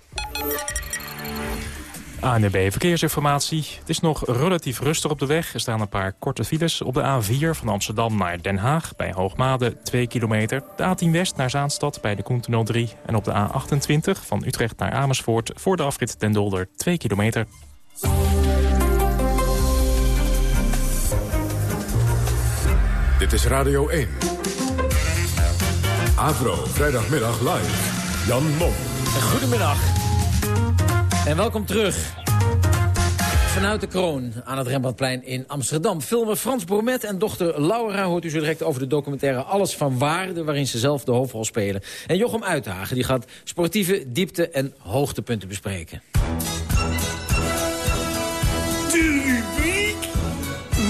ANB Verkeersinformatie. Het is nog relatief rustig op de weg. Er staan een paar korte files op de A4 van Amsterdam naar Den Haag... bij Hoogmade 2 kilometer. De A10 West naar Zaanstad bij de Koentunnel 3. En op de A28 van Utrecht naar Amersfoort... voor de afrit Den Dolder 2 kilometer. Dit is Radio 1. Avro, vrijdagmiddag live. Jan Mom. Goedemiddag. En welkom terug. Vanuit de kroon aan het Rembrandtplein in Amsterdam. Filmer Frans Bromet en dochter Laura hoort u zo direct over de documentaire Alles van Waarde... waarin ze zelf de hoofdrol spelen. En Jochem Uithagen die gaat sportieve diepte- en hoogtepunten bespreken. De rubriek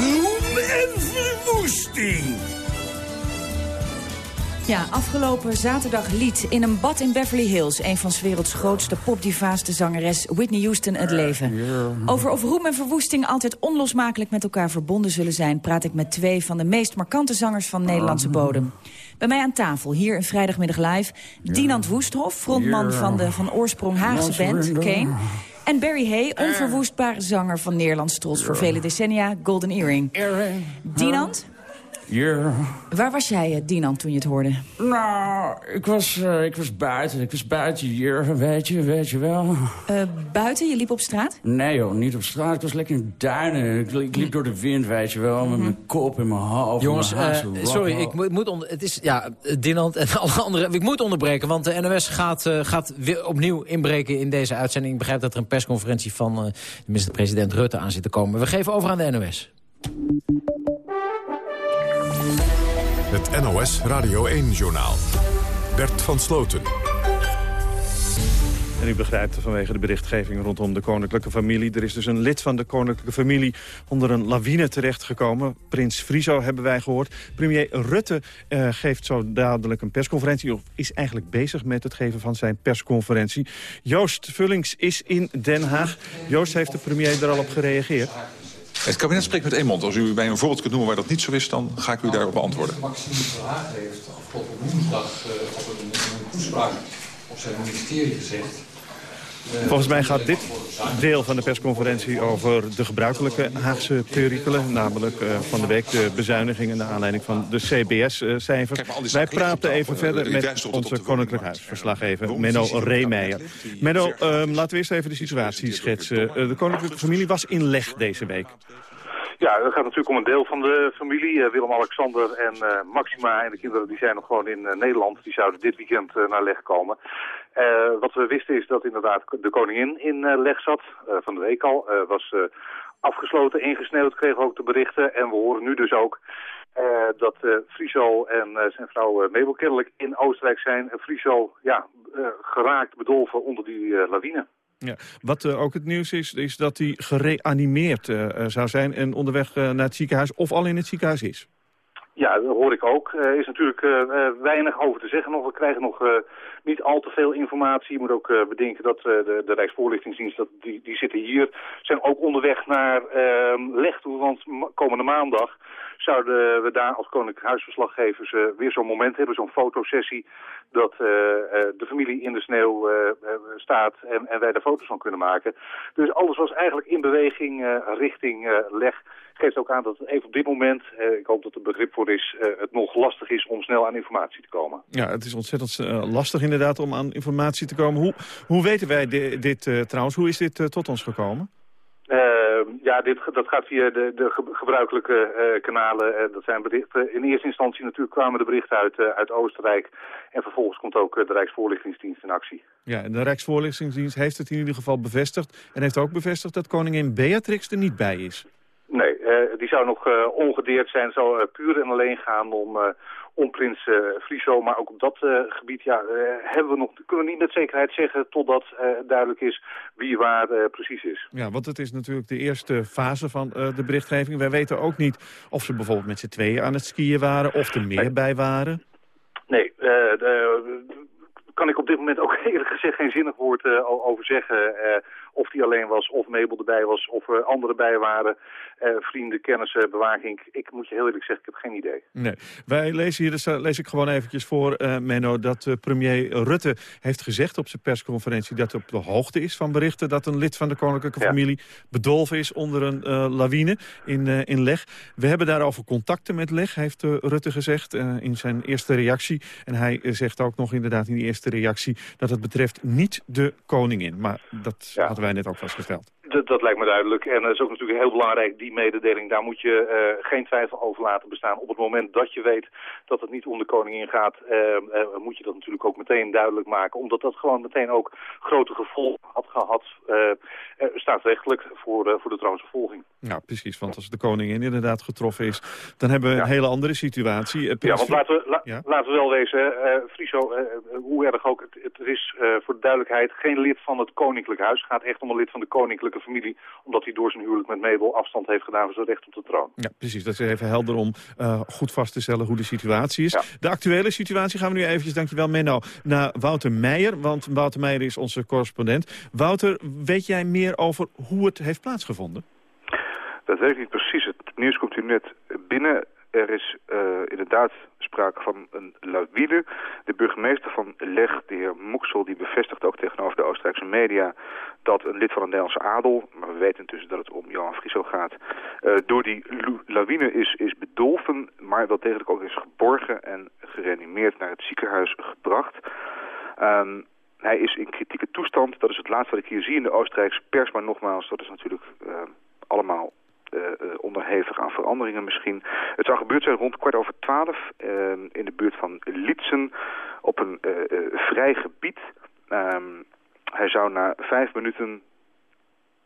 Roem en Verwoesting. Ja, afgelopen zaterdag liet in een bad in Beverly Hills... een van 's werelds grootste popdiva's, de zangeres Whitney Houston, het leven. Over of roem en verwoesting altijd onlosmakelijk met elkaar verbonden zullen zijn... praat ik met twee van de meest markante zangers van Nederlandse bodem. Bij mij aan tafel, hier in Vrijdagmiddag Live... Dinant Woesthof, frontman van de van oorsprong Haagse band, Kane... En Barry Hay, onverwoestbare zanger van Nederlands trots voor vele decennia, Golden Earring. Dinant, Yeah. Waar was jij, eh, Dinan, toen je het hoorde? Nou, ik was, uh, ik was buiten. Ik was buiten hier, weet je, weet je wel. Uh, buiten? Je liep op straat? Nee joh, niet op straat. Ik was lekker in duinen. Ik, ik liep door de wind, weet je wel. Met mijn kop in mijn hoofd. Jongens, mijn uh, sorry, ik moet, moet onder, het is, ja, Dinant en alle anderen. Ik moet onderbreken, want de NOS gaat, gaat weer opnieuw inbreken in deze uitzending. Ik begrijp dat er een persconferentie van minister-president Rutte aan zit te komen. We geven over aan de NOS. Het NOS Radio 1-journaal. Bert van Sloten. En u begrijpt vanwege de berichtgeving rondom de koninklijke familie. Er is dus een lid van de koninklijke familie onder een lawine terechtgekomen. Prins Friso hebben wij gehoord. Premier Rutte uh, geeft zo dadelijk een persconferentie. Of is eigenlijk bezig met het geven van zijn persconferentie. Joost Vullings is in Den Haag. Joost, heeft de premier er al op gereageerd? Het kabinet spreekt met één mond. Als u mij een voorbeeld kunt noemen waar dat niet zo is... dan ga ik u daarop beantwoorden. Maxime Verhagen heeft afgelopen woensdag uh, op een, een toespraak op zijn ministerie gezegd... Volgens mij gaat dit deel van de persconferentie over de gebruikelijke Haagse perikelen. Namelijk uh, van de week de bezuinigingen naar aanleiding van de CBS-cijfers. Wij praten even verder met onze Koninklijk Huisverslaggever Menno Reemeijer. Menno, uh, laten we eerst even de situatie schetsen. Uh, de koninklijke familie was in leg deze week. Ja, het gaat natuurlijk om een deel van de familie. Uh, Willem-Alexander en uh, Maxima en de kinderen die zijn nog gewoon in uh, Nederland. Die zouden dit weekend naar leg komen. Wat we wisten is dat inderdaad de koningin in leg zat. van de week al. was afgesloten, ingesneeuwd, kregen we ook de berichten. En we horen nu dus ook dat Friso en zijn vrouw Mabel kennelijk in Oostenrijk zijn. Friso, ja, geraakt, bedolven onder die lawine. Ja. Wat uh, ook het nieuws is, is dat hij gereanimeerd uh, zou zijn... en onderweg uh, naar het ziekenhuis of al in het ziekenhuis is. Ja, dat hoor ik ook. Er is natuurlijk weinig over te zeggen nog. We krijgen nog niet al te veel informatie. Je moet ook bedenken dat de, de Rijksvoorlichtingsdienst, dat die, die zitten hier, zijn ook onderweg naar toe, want komende maandag zouden we daar als Koninklijk Huisverslaggevers uh, weer zo'n moment hebben, zo'n fotosessie, dat uh, de familie in de sneeuw staat en, en, wij daar foto's van kunnen maken. Dus alles was eigenlijk in beweging richting leg. Geeft ook aan dat het even op dit moment, ik hoop dat er begrip voor is, het nog lastig is om snel aan informatie te komen. Ja, het is ontzettend lastig inderdaad om aan informatie te komen. Hoe, hoe weten wij dit, dit trouwens? Hoe is dit tot ons gekomen? Uh, ja, dit, dat gaat via de, de gebruikelijke uh, kanalen. Dat zijn berichten. In eerste instantie natuurlijk kwamen de berichten uit, uit Oostenrijk. En vervolgens komt ook de Rijksvoorlichtingsdienst in actie. Ja, en de Rijksvoorlichtingsdienst heeft het in ieder geval bevestigd. En heeft ook bevestigd dat koningin Beatrix er niet bij is. Nee, die zou nog ongedeerd zijn. zou puur en alleen gaan om om Prins uh, Friso. Maar ook op dat uh, gebied ja, uh, hebben we nog, kunnen we niet met zekerheid zeggen totdat duidelijk is wie waar precies is. Ja, want het is natuurlijk de eerste fase van de berichtgeving. Wij weten ook niet of ze bijvoorbeeld met z'n tweeën aan het skiën waren of er meer nee. bij waren. Nee, de, kan ik op dit moment ook eerlijk gezegd geen zinnig woord uh, over zeggen. Uh, of die alleen was, of Mabel erbij was, of er anderen bij waren. Uh, vrienden, kennissen, bewaking. Ik moet je heel eerlijk zeggen, ik heb geen idee. Nee. Wij lezen hier, dus lees ik gewoon eventjes voor, Menno... dat premier Rutte heeft gezegd op zijn persconferentie... dat hij op de hoogte is van berichten dat een lid van de koninklijke ja. familie... bedolven is onder een lawine in, in Leg. We hebben daarover contacten met Leg, heeft Rutte gezegd in zijn eerste reactie. En hij zegt ook nog inderdaad in die eerste reactie... dat het betreft niet de koningin. Maar dat ja. hadden wij net ook vastgesteld. Dat, lijkt me duidelijk. En dat is ook natuurlijk heel belangrijk, die mededeling. Daar moet je uh, geen twijfel over laten bestaan. Op het moment dat je weet dat het niet om de koningin gaat... Uh, uh, moet je dat natuurlijk ook meteen duidelijk maken. Omdat dat gewoon meteen ook grote gevolgen had gehad... staatsrechtelijk voor, voor de troonsvervolging. Ja, precies. Want als de koningin inderdaad getroffen is... dan hebben we een hele andere situatie. ja, want laten we, la, ja? laten we wel wezen... Friso, hoe erg ook... Het, het is voor de duidelijkheid geen lid van het koninklijk huis. Het gaat echt om een lid van de koninklijke familie, omdat hij door zijn huwelijk met Mabel afstand heeft gedaan van zijn recht op de troon. Ja, precies. Dat is even helder om uh, goed vast te stellen hoe de situatie is. Ja. De actuele situatie gaan we nu eventjes, dankjewel Menno, naar Wouter Meijer. Want Wouter Meijer is onze correspondent. Wouter, weet jij meer over hoe het heeft plaatsgevonden? Dat weet ik niet precies. Het nieuws komt u net binnen. Er is uh, inderdaad sprake van een lawine. De burgemeester van Leg, de heer Moeksel, die bevestigt ook tegenover de Oostenrijkse media dat een lid van de Nederlandse adel, maar we weten intussen dat het om Johan Friso gaat, uh, door die lawine is, is bedolven, maar wel degelijk ook is geborgen en gereanimeerd naar het ziekenhuis gebracht. Um, hij is in kritieke toestand, dat is het laatste wat ik hier zie in de Oostenrijkse pers, maar nogmaals, dat is natuurlijk uh, allemaal onderhevig aan veranderingen misschien. Het zou gebeurd zijn rond kwart over twaalf uh, in de buurt van Litsen op een vrij gebied. Um, hij zou na vijf minuten...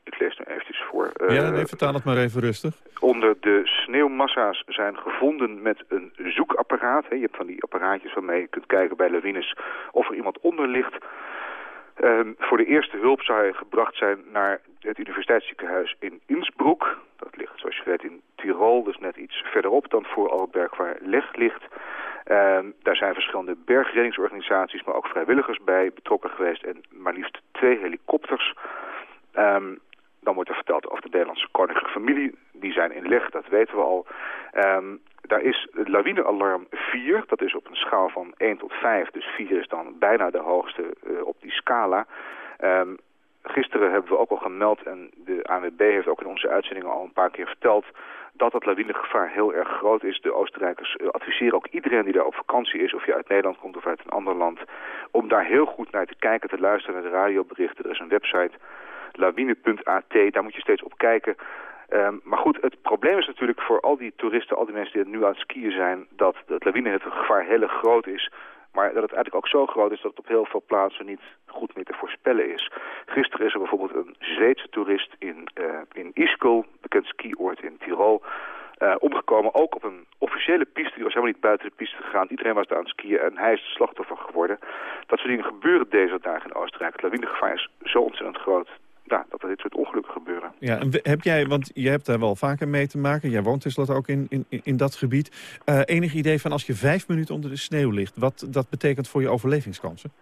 Ik lees nu eventjes voor. ja, nee, vertaal het maar even rustig. Onder de sneeuwmassa's zijn gevonden met een zoekapparaat. Hè. Je hebt van die apparaatjes waarmee je kunt kijken bij lawines of er iemand onder ligt. Ehm, voor de eerste hulp zou hij gebracht zijn naar het universiteitsziekenhuis in Innsbruck. Dat ligt, zoals je weet, in Tirol, dus net iets verderop dan voor Alberg waar Leg ligt. Ehm, daar zijn verschillende bergreddingsorganisaties, maar ook vrijwilligers bij betrokken geweest en maar liefst twee helikopters. Ehm, dan wordt er verteld over de Nederlandse koninklijke familie. Die zijn in leg, dat weten we al. Ehm, daar is het lawinealarm 4. Dat is op een schaal van 1 tot 5. Dus 4 is dan bijna de hoogste uh, op die scala. Um, gisteren hebben we ook al gemeld... en de ANWB heeft ook in onze uitzendingen al een paar keer verteld... dat het lawinegevaar heel erg groot is. De Oostenrijkers uh, adviseren ook iedereen die daar op vakantie is... of je uit Nederland komt of uit een ander land... om daar heel goed naar te kijken, te luisteren naar de radioberichten. Er is een website lawine.at, daar moet je steeds op kijken. Um, maar goed, het probleem is natuurlijk voor al die toeristen, al die mensen die nu aan het skiën zijn, dat het lawinegevaar heel erg groot is. Maar dat het eigenlijk ook zo groot is dat het op heel veel plaatsen niet goed meer te voorspellen is. Gisteren is er bijvoorbeeld een Zweedse toerist in, uh, in Ischgl, bekend skioord in Tirol, uh, omgekomen. Ook op een officiële piste, die was helemaal niet buiten de piste gegaan. Iedereen was daar aan het skiën en hij is slachtoffer geworden. Dat soort dingen gebeuren deze dagen in Oostenrijk. Het lawinegevaar is zo ontzettend groot ja, dat er dit soort ongelukken gebeuren. Ja, heb jij, want je hebt daar wel vaker mee te maken. Jij woont tenslotte ook in, in, in dat gebied. Uh, enig idee van als je vijf minuten onder de sneeuw ligt... wat dat betekent voor je overlevingskansen?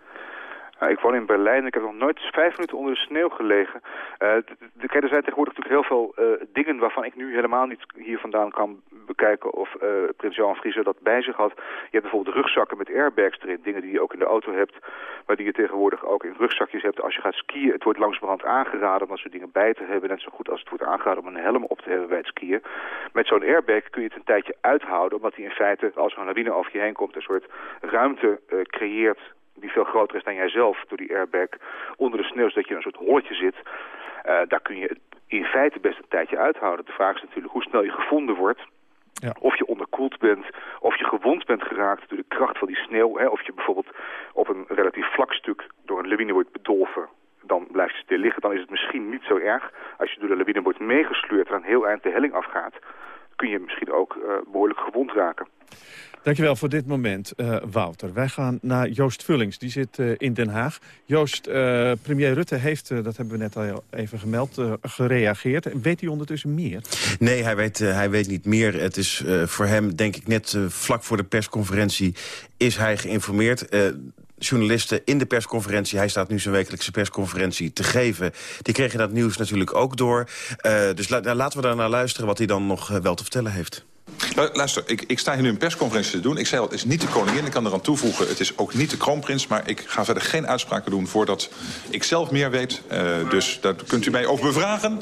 Nou, ik woon in Berlijn ik heb nog nooit vijf minuten onder de sneeuw gelegen. De, er zijn tegenwoordig natuurlijk heel veel uh, dingen waarvan ik nu helemaal niet hier vandaan kan bekijken of uh, prins Johan Friese dat bij zich had. Je hebt bijvoorbeeld rugzakken met airbags erin, dingen die je ook in de auto hebt, maar die je tegenwoordig ook in rugzakjes hebt. Als je gaat skiën, het wordt langzamerhand aangeraden om dat soort dingen bij te hebben, net zo goed als het wordt aangeraden om een helm op te hebben bij het skiën. Met zo'n airbag kun je het een tijdje uithouden, omdat hij in feite, als er een lawine over je heen komt, een soort ruimte creëert die veel groter is dan jijzelf door die airbag onder de sneeuw, zodat je in een soort holletje zit. Uh, daar kun je in feite best een tijdje uithouden. De vraag is natuurlijk hoe snel je gevonden wordt. Ja. Of je onderkoeld bent, of je gewond bent geraakt door de kracht van die sneeuw. Hè, of je bijvoorbeeld op een relatief vlak stuk door een lawine wordt bedolven. Dan blijf je stil liggen. Dan is het misschien niet zo erg. Als je door de lawine wordt meegesleurd en een heel eind de helling afgaat... kun je misschien ook uh, behoorlijk gewond raken. Dankjewel voor dit moment, uh, Wouter. Wij gaan naar Joost Vullings, die zit uh, in Den Haag. Joost, uh, premier Rutte heeft, dat hebben we net al even gemeld, gereageerd. Weet hij ondertussen meer? Nee, hij weet, hij weet niet meer. Het is voor hem, denk ik, net vlak voor de persconferentie is hij geïnformeerd journalisten in de persconferentie... hij staat nu zijn wekelijkse persconferentie te geven... die kregen dat nieuws natuurlijk ook door. Dus la laten we daar naar luisteren wat hij dan nog wel te vertellen heeft. Luister, ik, ik, sta hier nu een persconferentie te doen. Ik zei al, het is niet de koningin. Ik kan eraan toevoegen, het is ook niet de kroonprins. Maar ik ga verder geen uitspraken doen voordat ik zelf meer weet. Uh, dus daar kunt u mij over bevragen.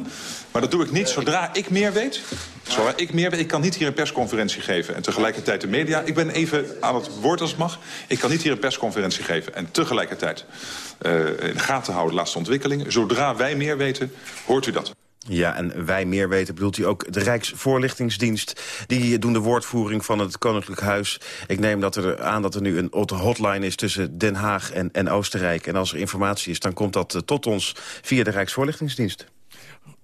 Maar dat doe ik niet zodra ik meer weet. Zodra ik meer weet. Ik kan niet hier een persconferentie geven en tegelijkertijd de media. Ik ben even aan het woord als het mag. Ik kan niet hier een persconferentie geven en tegelijkertijd uh, in de gaten houden de laatste ontwikkelingen. Zodra wij meer weten, hoort u dat. Ja, en wij meer weten bedoelt u ook de Rijksvoorlichtingsdienst. Die doen de woordvoering van het Koninklijk Huis. Ik neem dat er aan dat er nu een hotline is tussen Den Haag en, en Oostenrijk. En als er informatie is, dan komt dat eh, tot ons via de Rijksvoorlichtingsdienst.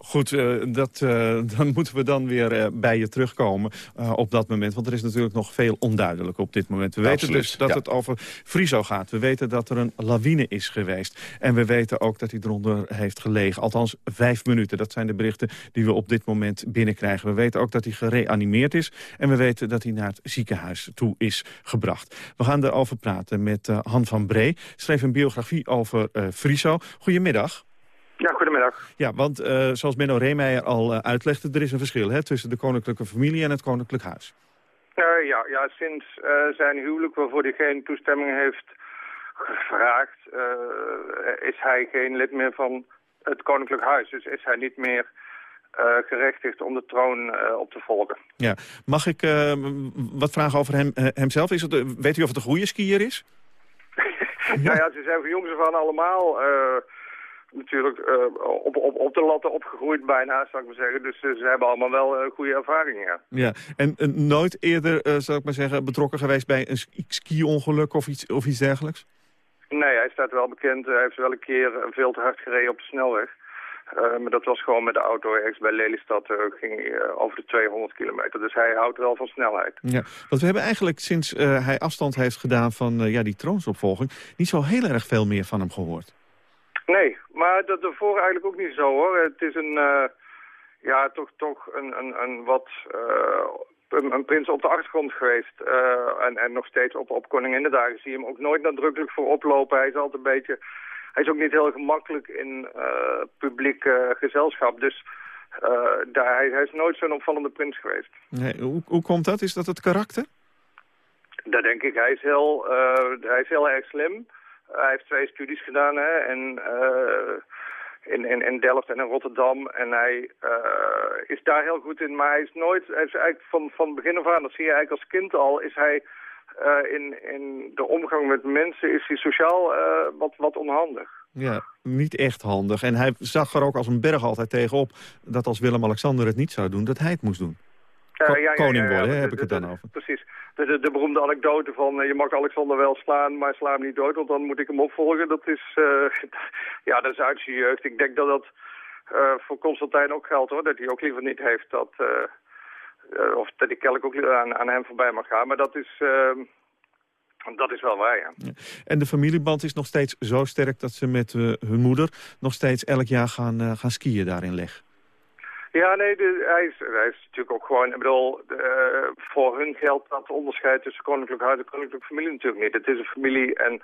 Goed, uh, dat, uh, dan moeten we dan weer uh, bij je terugkomen op dat moment. Want er is natuurlijk nog veel onduidelijk op dit moment. We weten dus dat ja. het over Friso gaat. We weten dat er een lawine is geweest. En we weten ook dat hij eronder heeft gelegen. Althans, vijf minuten. Dat zijn de berichten die we op dit moment binnenkrijgen. We weten ook dat hij gereanimeerd is. En we weten dat hij naar het ziekenhuis toe is gebracht. We gaan erover praten met Han van Bree. Schreef een biografie over Friso. Goedemiddag. Ja, goedemiddag. Ja, want uh, zoals Menno Reemeijer al uh, uitlegde... er is een verschil hè, tussen de koninklijke familie en het koninklijk huis. Uh, ja, ja, sinds zijn huwelijk waarvoor hij geen toestemming heeft gevraagd... is hij geen lid meer van het koninklijk huis. Dus is hij niet meer gerechtigd om de troon op te volgen. Ja, mag ik wat vragen over hem, hemzelf? Is het, weet u of het een goede skier is? nou ja, ze zijn van jongs af aan allemaal natuurlijk uh, op, op, op de latten opgegroeid bijna, zou ik maar zeggen. Dus uh, ze hebben allemaal wel uh, goede ervaringen, ja. Ja, en nooit eerder, zou ik maar zeggen, betrokken geweest bij een ski-ongeluk of iets, of iets dergelijks? Nee, hij staat wel bekend. Hij heeft wel een keer veel te hard gereden op de snelweg. maar dat was gewoon met de auto ergens bij Lelystad. ging over de 200 kilometer. Dus hij houdt wel van snelheid. Ja, want we hebben eigenlijk sinds hij afstand heeft gedaan van ja, die troonsopvolging... niet zo heel erg veel meer van hem gehoord. Nee, maar dat daarvoor eigenlijk ook niet zo hoor. Het is een, uh, ja, toch, toch een, een, een wat, uh, een, een, prins op de achtergrond geweest. Uh, en, en nog steeds op, op Koninginnedagen zie je hem ook nooit nadrukkelijk voor oplopen. Hij is altijd een beetje, hij is ook niet heel gemakkelijk in publiek gezelschap. Dus daar, hij, hij, is nooit zo'n opvallende prins geweest. Nee, hoe, hoe komt dat? Is dat het karakter? Dat denk ik. Hij is heel, hij is heel erg slim. Hij heeft twee studies gedaan hè, en, uh, in, in, in Delft en in Rotterdam. En hij uh, is daar heel goed in. Maar hij is nooit, hij is eigenlijk van, van begin af aan, dat zie je eigenlijk als kind al, is hij uh, in, in de omgang met mensen is hij sociaal wat, wat onhandig. Ja, niet echt handig. En hij zag er ook als een berg altijd tegenop dat als Willem-Alexander het niet zou doen, dat hij het moest doen. Ja, ja, koning worden, heb ik het dan over. Precies de, de, beroemde anekdote van... Uh, je mag Alexander wel slaan, maar sla hem niet dood... want dan moet ik hem opvolgen. Dat is, uh, ja, dat is uit zijn jeugd. Ik denk dat dat voor Constantijn ook geldt, hoor. Dat hij ook liever niet heeft dat... of dat die kelk ook aan, aan hem voorbij mag gaan. Maar dat is... Dat is wel waar, ja. ja. En de familieband is nog steeds zo sterk dat ze met hun moeder nog steeds elk jaar gaan, gaan skiën daarin leg. Ja, nee, de, hij, is, hij is natuurlijk ook gewoon... Ik bedoel, de, voor hun geldt dat onderscheid tussen koninklijk huis en koninklijke familie natuurlijk niet. Het is een familie en uh,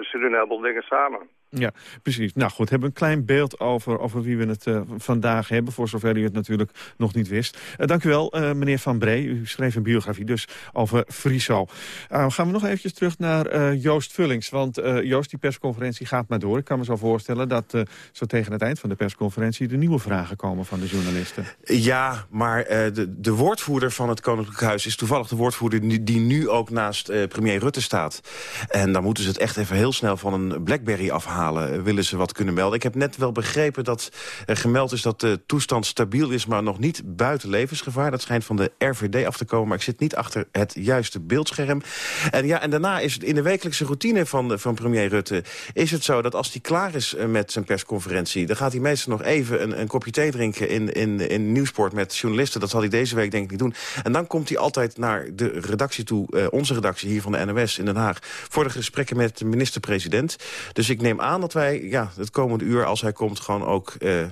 ze doen heel veel dingen samen. Ja, precies. Nou goed, hebben een klein beeld over, over wie we het uh, vandaag hebben... voor zover u het natuurlijk nog niet wist. Uh, dank u wel, uh, meneer Van Bree. U schreef een biografie dus over Friso. gaan we nog eventjes terug naar Joost Vullings. Want Joost, die persconferentie gaat maar door. Ik kan me zo voorstellen dat zo tegen het eind van de persconferentie... de nieuwe vragen komen van de journalisten. Ja, maar de, de woordvoerder van het Koninklijk Huis... is toevallig de woordvoerder die nu ook naast premier Rutte staat. En dan moeten ze het echt even heel snel van een Blackberry afhalen willen ze wat kunnen melden. Ik heb net wel begrepen dat er gemeld is dat de toestand stabiel is... maar nog niet buiten levensgevaar. Dat schijnt van de RVD af te komen, maar ik zit niet achter het juiste beeldscherm. En, ja, en daarna is het in de wekelijkse routine van, van premier Rutte... is het zo dat als hij klaar is eh, met zijn persconferentie... dan gaat hij meestal nog even een, een kopje thee drinken in, in, in Nieuwsport met journalisten. Dat zal hij deze week denk ik niet doen. En dan komt hij altijd naar de redactie toe, onze redactie hier van de NOS in Den Haag... voor de gesprekken met de minister-president. Dus ik neem aan dat wij ja, het komende uur, als hij komt, gewoon ook... Uh,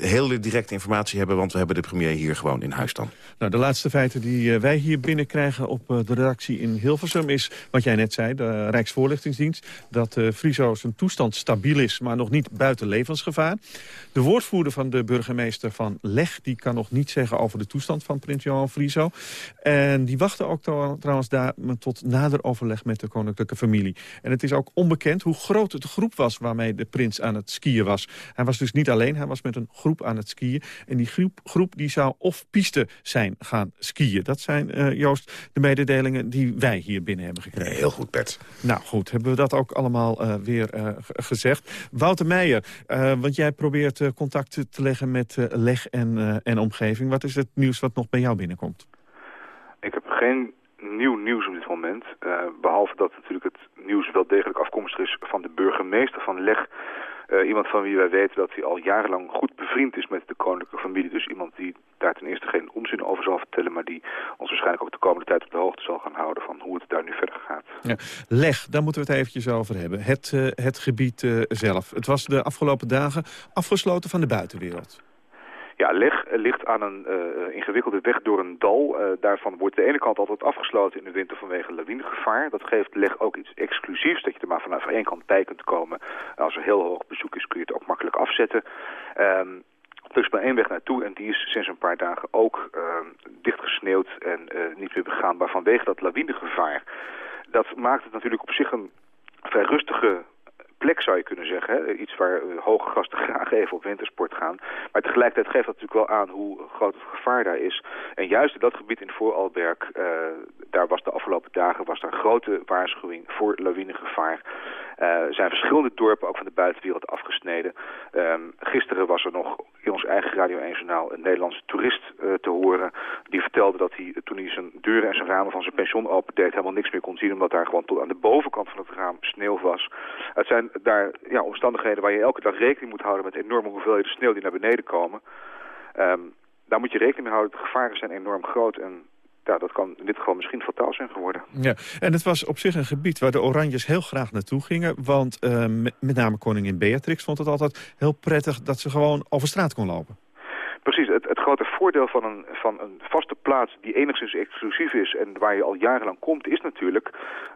heel directe informatie hebben, want we hebben de premier hier gewoon in huis dan. Nou, de laatste feiten die uh, wij hier binnenkrijgen op uh, de redactie in Hilversum is, wat jij net zei, de Rijksvoorlichtingsdienst, dat uh, zijn toestand stabiel is, maar nog niet buiten levensgevaar. De woordvoerder van de burgemeester van Leg, die kan nog niet zeggen over de toestand van prins Johan Friso. En die wachten ook trouwens daar tot nader overleg met de koninklijke familie. En het is ook onbekend hoe groot de groep was waarmee de prins aan het skiën was. Hij was dus niet alleen, hij was met een groep aan het skiën. En die groep, groep die zou of piste zijn gaan skiën. Dat zijn, uh, Joost, de mededelingen die wij hier binnen hebben gekregen. heel goed, Bert. Nou goed, hebben we dat ook allemaal uh, weer uh, gezegd. Wouter Meijer, want jij probeert contact te leggen met Leg en, en omgeving. Wat is het nieuws wat nog bij jou binnenkomt? Ik heb geen nieuw nieuws op dit moment. behalve dat natuurlijk het nieuws wel degelijk afkomstig is van de burgemeester van Leg... Uh, iemand van wie wij weten dat hij al jarenlang goed bevriend is met de koninklijke familie. Dus iemand die daar ten eerste geen onzin over zal vertellen... maar die ons waarschijnlijk ook de komende tijd op de hoogte zal gaan houden... van hoe het daar nu verder gaat. Ja, leg, daar moeten we het eventjes over hebben. Het, uh, het gebied uh, zelf. Het was de afgelopen dagen afgesloten van de buitenwereld. Ja, leg ligt aan een uh, ingewikkelde weg door een dal. Daarvan wordt de ene kant altijd afgesloten in de winter vanwege lawinegevaar. Dat geeft leg ook iets exclusiefs, dat je er maar vanaf één kant bij kunt komen. Als er heel hoog bezoek is kun je het ook makkelijk afzetten. Um, er is maar één weg naartoe en die is sinds een paar dagen ook uh, dichtgesneeuwd en niet meer begaanbaar vanwege dat lawinegevaar. Dat maakt het natuurlijk op zich een vrij rustige plek zou je kunnen zeggen. Hè? Iets waar uh, hoge gasten graag even op wintersport gaan. Maar tegelijkertijd geeft dat natuurlijk wel aan hoe groot het gevaar daar is. En juist in dat gebied in Vooralberg, uh, daar was de afgelopen dagen was daar grote waarschuwing voor lawinegevaar. Er uh, zijn verschillende dorpen ook van de buitenwereld afgesneden. Um, gisteren was er nog in ons eigen Radio 1 journaal een Nederlandse toerist uh, te horen. Die vertelde dat hij toen hij zijn deuren en zijn ramen van zijn pension opendeed helemaal niks meer kon zien. Omdat daar gewoon tot aan de bovenkant van het raam sneeuw was. Het zijn daar ja, omstandigheden waar je elke dag rekening moet houden met enorme hoeveelheden sneeuw die naar beneden komen. Um, daar moet je rekening mee houden. De gevaren zijn enorm groot en ja, dat kan in dit geval misschien fataal zijn geworden. Ja, en het was op zich een gebied waar de Oranjes heel graag naartoe gingen. Want uh, met, name koningin Beatrix vond het altijd heel prettig dat ze gewoon over straat kon lopen. Precies, het, het grote voordeel van een, van een vaste plaats die enigszins exclusief is en waar je al jarenlang komt, is natuurlijk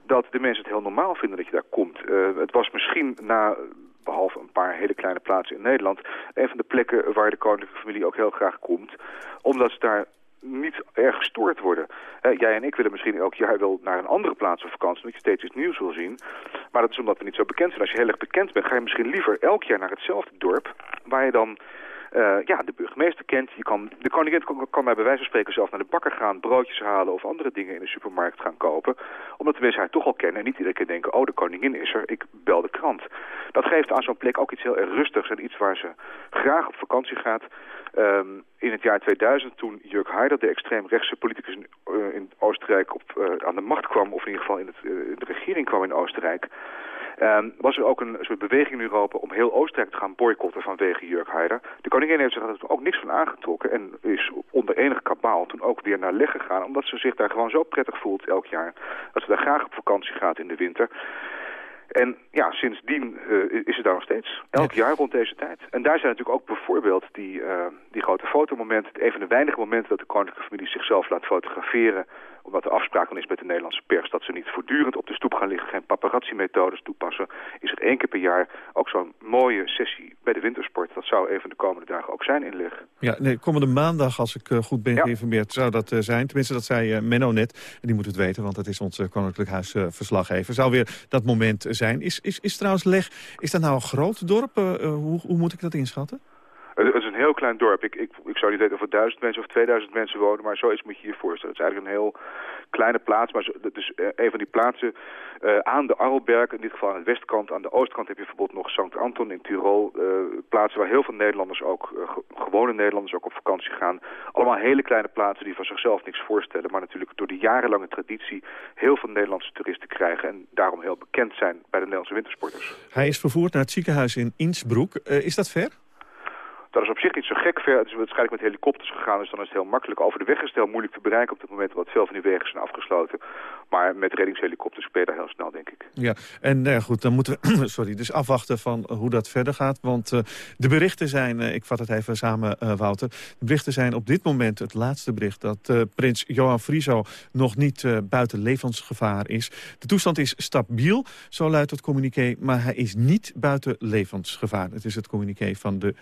dat de mensen het heel normaal vinden dat je daar komt. Uh, het was misschien na behalve een paar hele kleine plaatsen in Nederland... een van de plekken waar de koninklijke familie ook heel graag komt. Omdat ze daar niet erg gestoord worden. Jij en ik willen misschien elk jaar wel naar een andere plaats op vakantie... omdat je steeds iets nieuws wil zien. Maar dat is omdat we niet zo bekend zijn. Als je heel erg bekend bent, ga je misschien liever elk jaar naar hetzelfde dorp... waar je dan uh, ja, de burgemeester kent. Je kan, de koningin kan, kan bij wijze van spreken zelf naar de bakker gaan, broodjes halen of andere dingen in de supermarkt gaan kopen. Omdat de mensen haar toch al kennen en niet iedere keer denken, oh de koningin is er, ik bel de krant. Dat geeft aan zo'n plek ook iets heel erg rustigs en iets waar ze graag op vakantie gaat. Um, in het jaar 2000, toen Jörg Haider, de extreemrechtse politicus in, in Oostenrijk, op, uh, aan de macht kwam, of in ieder geval in, het, in de regering kwam in Oostenrijk, Um, was er ook een soort beweging in Europa om heel Oostenrijk te gaan boycotten vanwege Jurk Haider. De koningin heeft zich er ook niks van aangetrokken en is onder enige kabaal toen ook weer naar Leg gegaan. Omdat ze zich daar gewoon zo prettig voelt elk jaar. Dat ze daar graag op vakantie gaat in de winter. En ja, sindsdien uh, is het daar nog steeds. Elk jaar rond deze tijd. En daar zijn natuurlijk ook bijvoorbeeld die, uh, die grote fotomomenten. Een van de weinige momenten dat de koninklijke familie zichzelf laat fotograferen omdat de afspraak dan is met de Nederlandse pers... dat ze niet voortdurend op de stoep gaan liggen, geen paparazzi-methodes toepassen... is er één keer per jaar ook zo'n mooie sessie bij de wintersport. Dat zou even de komende dagen ook zijn in Leg. Ja, nee, komende maandag, als ik uh, goed ben geïnformeerd, zou dat uh, zijn. Tenminste, dat zei uh, Menno net. En die moet het weten, want dat is onze Koninklijk Huis verslaggever. Zou weer dat moment zijn. Is, is, is trouwens Leg, is dat nou een groot dorp? hoe, hoe moet ik dat inschatten? Een heel klein dorp. Ik, ik, ik zou niet weten of er duizend mensen of 2000 mensen wonen, maar zoiets moet je je voorstellen. Het is eigenlijk een heel kleine plaats, maar het is uh, een van die plaatsen uh, aan de Arlberg, in dit geval aan de westkant. Aan de oostkant heb je bijvoorbeeld nog St. Anton in Tirol. Uh, plaatsen waar heel veel Nederlanders ook, gewone Nederlanders ook op vakantie gaan. Allemaal hele kleine plaatsen die van zichzelf niks voorstellen, maar natuurlijk door de jarenlange traditie heel veel Nederlandse toeristen krijgen en daarom heel bekend zijn bij de Nederlandse wintersporters. Hij is vervoerd naar het ziekenhuis in Innsbruck. is dat ver? Dat is op zich niet zo gek ver. Het is waarschijnlijk met helikopters gegaan, dus dan is het heel makkelijk. Over de weg is het heel moeilijk te bereiken op het moment, omdat veel van die wegen zijn afgesloten. Maar met reddingshelikopters ben je daar heel snel, denk ik. Ja, en nou goed, dan moeten we sorry, dus afwachten van hoe dat verder gaat. Want uh, de berichten zijn, ik vat het even samen, Wouter. De berichten zijn op dit moment het laatste bericht dat prins Johan Frieso nog niet buiten levensgevaar is. De toestand is stabiel, zo luidt het communiqué, maar hij is niet buiten levensgevaar. Het is het communiqué van de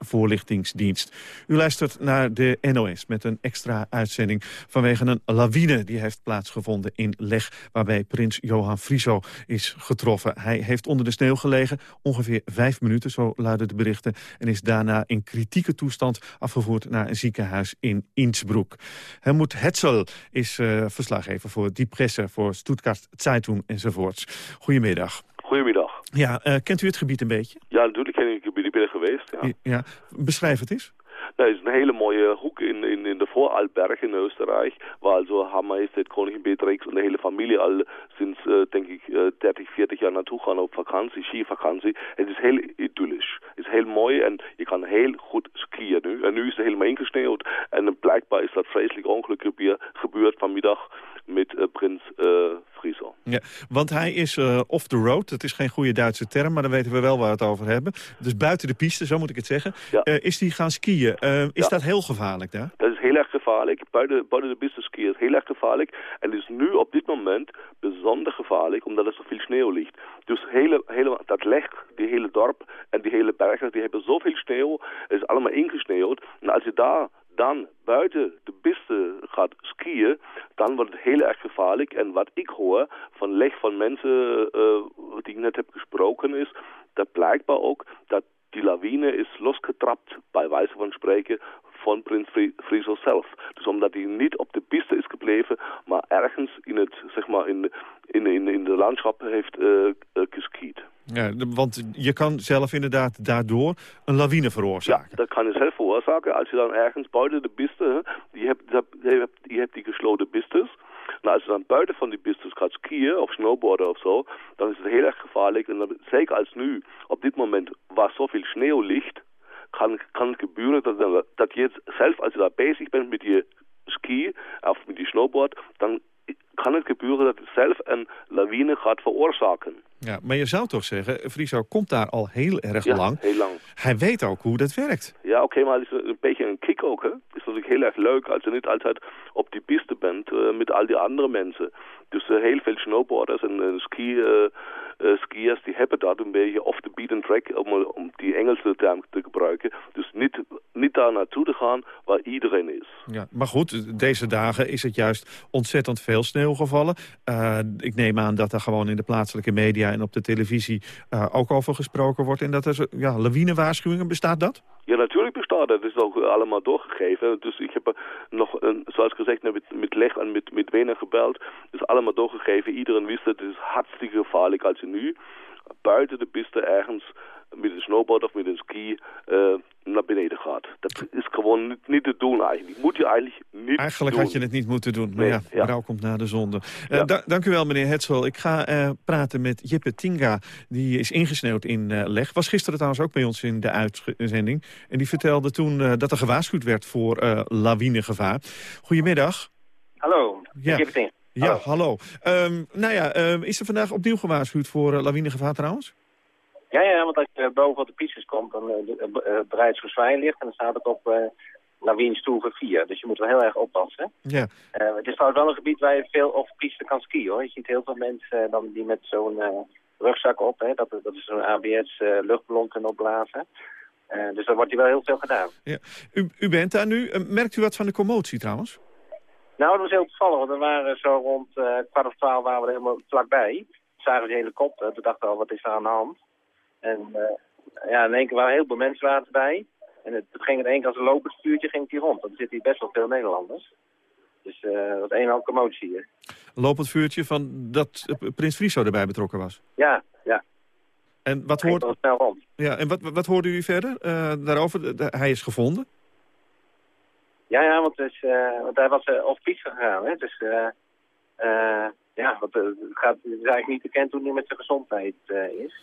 Rijksvoorlichtingsdienst. U luistert naar de NOS met een extra uitzending vanwege een lawine die heeft plaatsgevonden in Leg... waarbij prins Johan Frieso is getroffen. Hij heeft onder de sneeuw gelegen, ongeveer vijf minuten, zo luiden de berichten... en is daarna in kritieke toestand afgevoerd naar een ziekenhuis in Innsbruck. Helmoet Hetzel is uh, verslaggever voor Die Presse, voor Stuttgart Zeitung enzovoorts. Goedemiddag. Goedemiddag. Ja, uh, kent u het gebied een beetje? Ja, natuurlijk ken ik het gebied. Ik ben er geweest, ja. ja. Beschrijf het eens. Nou, het is een hele mooie hoek in, in, in de Vorarlberg in Oostenrijk, waar also Majesteit Koningin Beatrix en de hele familie al sinds, uh, denk ik, uh, 30, 40 jaar naartoe gaan op vakantie, skivakantie. Het is heel idyllisch. Het is heel mooi en je kan heel goed skiën nu. En nu is het helemaal ingesneeuwd en blijkbaar is dat vreselijk ongeluk gebeurd vanmiddag met uh, prins uh, Friso. Ja, want hij is uh, off the road. Dat is geen goede Duitse term, maar dan weten we wel waar we het over hebben. Dus buiten de piste, zo moet ik het zeggen. Ja. is hij gaan skiën? is ja. dat heel gevaarlijk daar? Dat is heel erg gevaarlijk. Buiten, buiten de piste skiën is heel erg gevaarlijk. En is nu op dit moment bijzonder gevaarlijk, omdat er zo veel sneeuw ligt. Dus hele, hele, dat legt, die hele dorp en die hele bergen, die hebben zoveel sneeuw. Het is allemaal ingesneeuwd. En als je daar dan buiten de piste gaat skiën, dan wordt het heel erg gevaarlijk. En wat ik hoor van leg van mensen uh, die ik net heb gesproken is, dat blijkbaar ook dat die lawine is losgetrapt, bij wijze van spreken, van prins Friso zelf. Dus omdat hij niet op de piste is gebleven, maar ergens in het, zeg maar, in in, in, in de landschap heeft uh, geskiet. Ja, want je kan zelf inderdaad daardoor een lawine veroorzaken. Ja, dat kan je zelf veroorzaken. Als je dan ergens buiten de piste, je hebt, je hebt, je hebt die gesloten pistes, nou, als je dan buiten van die pistes gaat skiën of snowboarden of zo, dan is het heel erg gevaarlijk. En dan, zeker als nu, op dit moment, waar zoveel sneeuw ligt, kan, kan het gebeuren dat, dat je zelf als je daar bezig bent met je ski of met die snowboard, dan kan het gebeuren dat het zelf een lawine gaat veroorzaken. Ja, maar je zou toch zeggen, Friso komt daar al heel erg Ja, lang. heel lang. Hij weet ook hoe dat werkt. Ja, oké, maar het is een beetje een kick ook, hè? Het is natuurlijk heel erg leuk als je niet altijd op die piste bent eh, met al die andere mensen. Dus eh, heel veel snowboarders en eh, ski, skiers die hebben dat een beetje off the beaten track, om, om die Engelse term te gebruiken. Dus niet, niet daar naartoe te gaan waar iedereen is. Ja, maar goed, deze dagen is het juist ontzettend veel sneeuw Eh, ik neem aan dat er gewoon in de plaatselijke media en op de televisie eh, ook over gesproken wordt. En dat er ja, lawinewaarschuwingen, bestaat dat? Ja, natuurlijk bestaat dat. Het is ook allemaal doorgegeven. Dus ik heb nog, een, zoals gezegd, met, met Leg en met, met Wenen gebeld. Het is allemaal doorgegeven. Iedereen wist het. Het is hartstikke gevaarlijk als je nu buiten de piste ergens met een snowboard of met een ski eh, naar beneden gaat. Dat is gewoon niet, niet te doen eigenlijk. Moet je eigenlijk niet Eigenlijk doen. had je het niet moeten doen. Maar Nee, ja, ja. komt na de zonde. Da- dank u wel, meneer Hetzel. Ik ga eh, praten met Jippe Tinga. Die is ingesneeuwd in eh, Leg. Was gisteren trouwens ook bij ons in de uitzending. En die vertelde toen eh, dat er gewaarschuwd werd voor eh, lawinegevaar. Goedemiddag. Hallo, Ja. het in. Ja, hallo. Ehm, nou ja, ehm, is er vandaag opnieuw gewaarschuwd voor lawinegevaar trouwens? Ja, ja, want als je boven op de pistes komt, dan uh, uh, Bereidsverzwaai ligt en dan staat het op uh, lawinestoelge 4. Dus je moet wel heel erg oppassen. Ja. Uh, het is trouwens wel een gebied waar je veel op piste kan skiën hoor. Je ziet heel veel mensen uh, dan die met zo'n uh, rugzak op, hè, dat, dat is zo'n ABS luchtballon kunnen opblazen. Dus dan wordt hier wel heel veel gedaan. Ja. U, u bent daar nu. Merkt u wat van de commotie trouwens? Nou, dat was heel toevallig, want we waren zo rond kwart of twaalf waren we er helemaal vlakbij. Zagen we die helikopter, toen dachten we al, wat is er aan de hand? En uh, ja, in één keer waren heel veel mensen waren erbij. En het, het ging in één keer als een lopend stuurtje ging het hier rond. Want er zitten hier best wel veel Nederlanders. Dus uh, wat een en al commotie hier. Lopend vuurtje van dat uh, Prins Friso erbij betrokken was? Ja, ja. En wat hoort... Ging snel rond. Ja, en wat, wat hoorde u verder uh, daarover? De, hij is gevonden? Ja, ja, want, dus, want hij was op fiets gegaan. Hè? Dus ja, want, het, gaat, het is eigenlijk niet bekend hoe hij met zijn gezondheid is.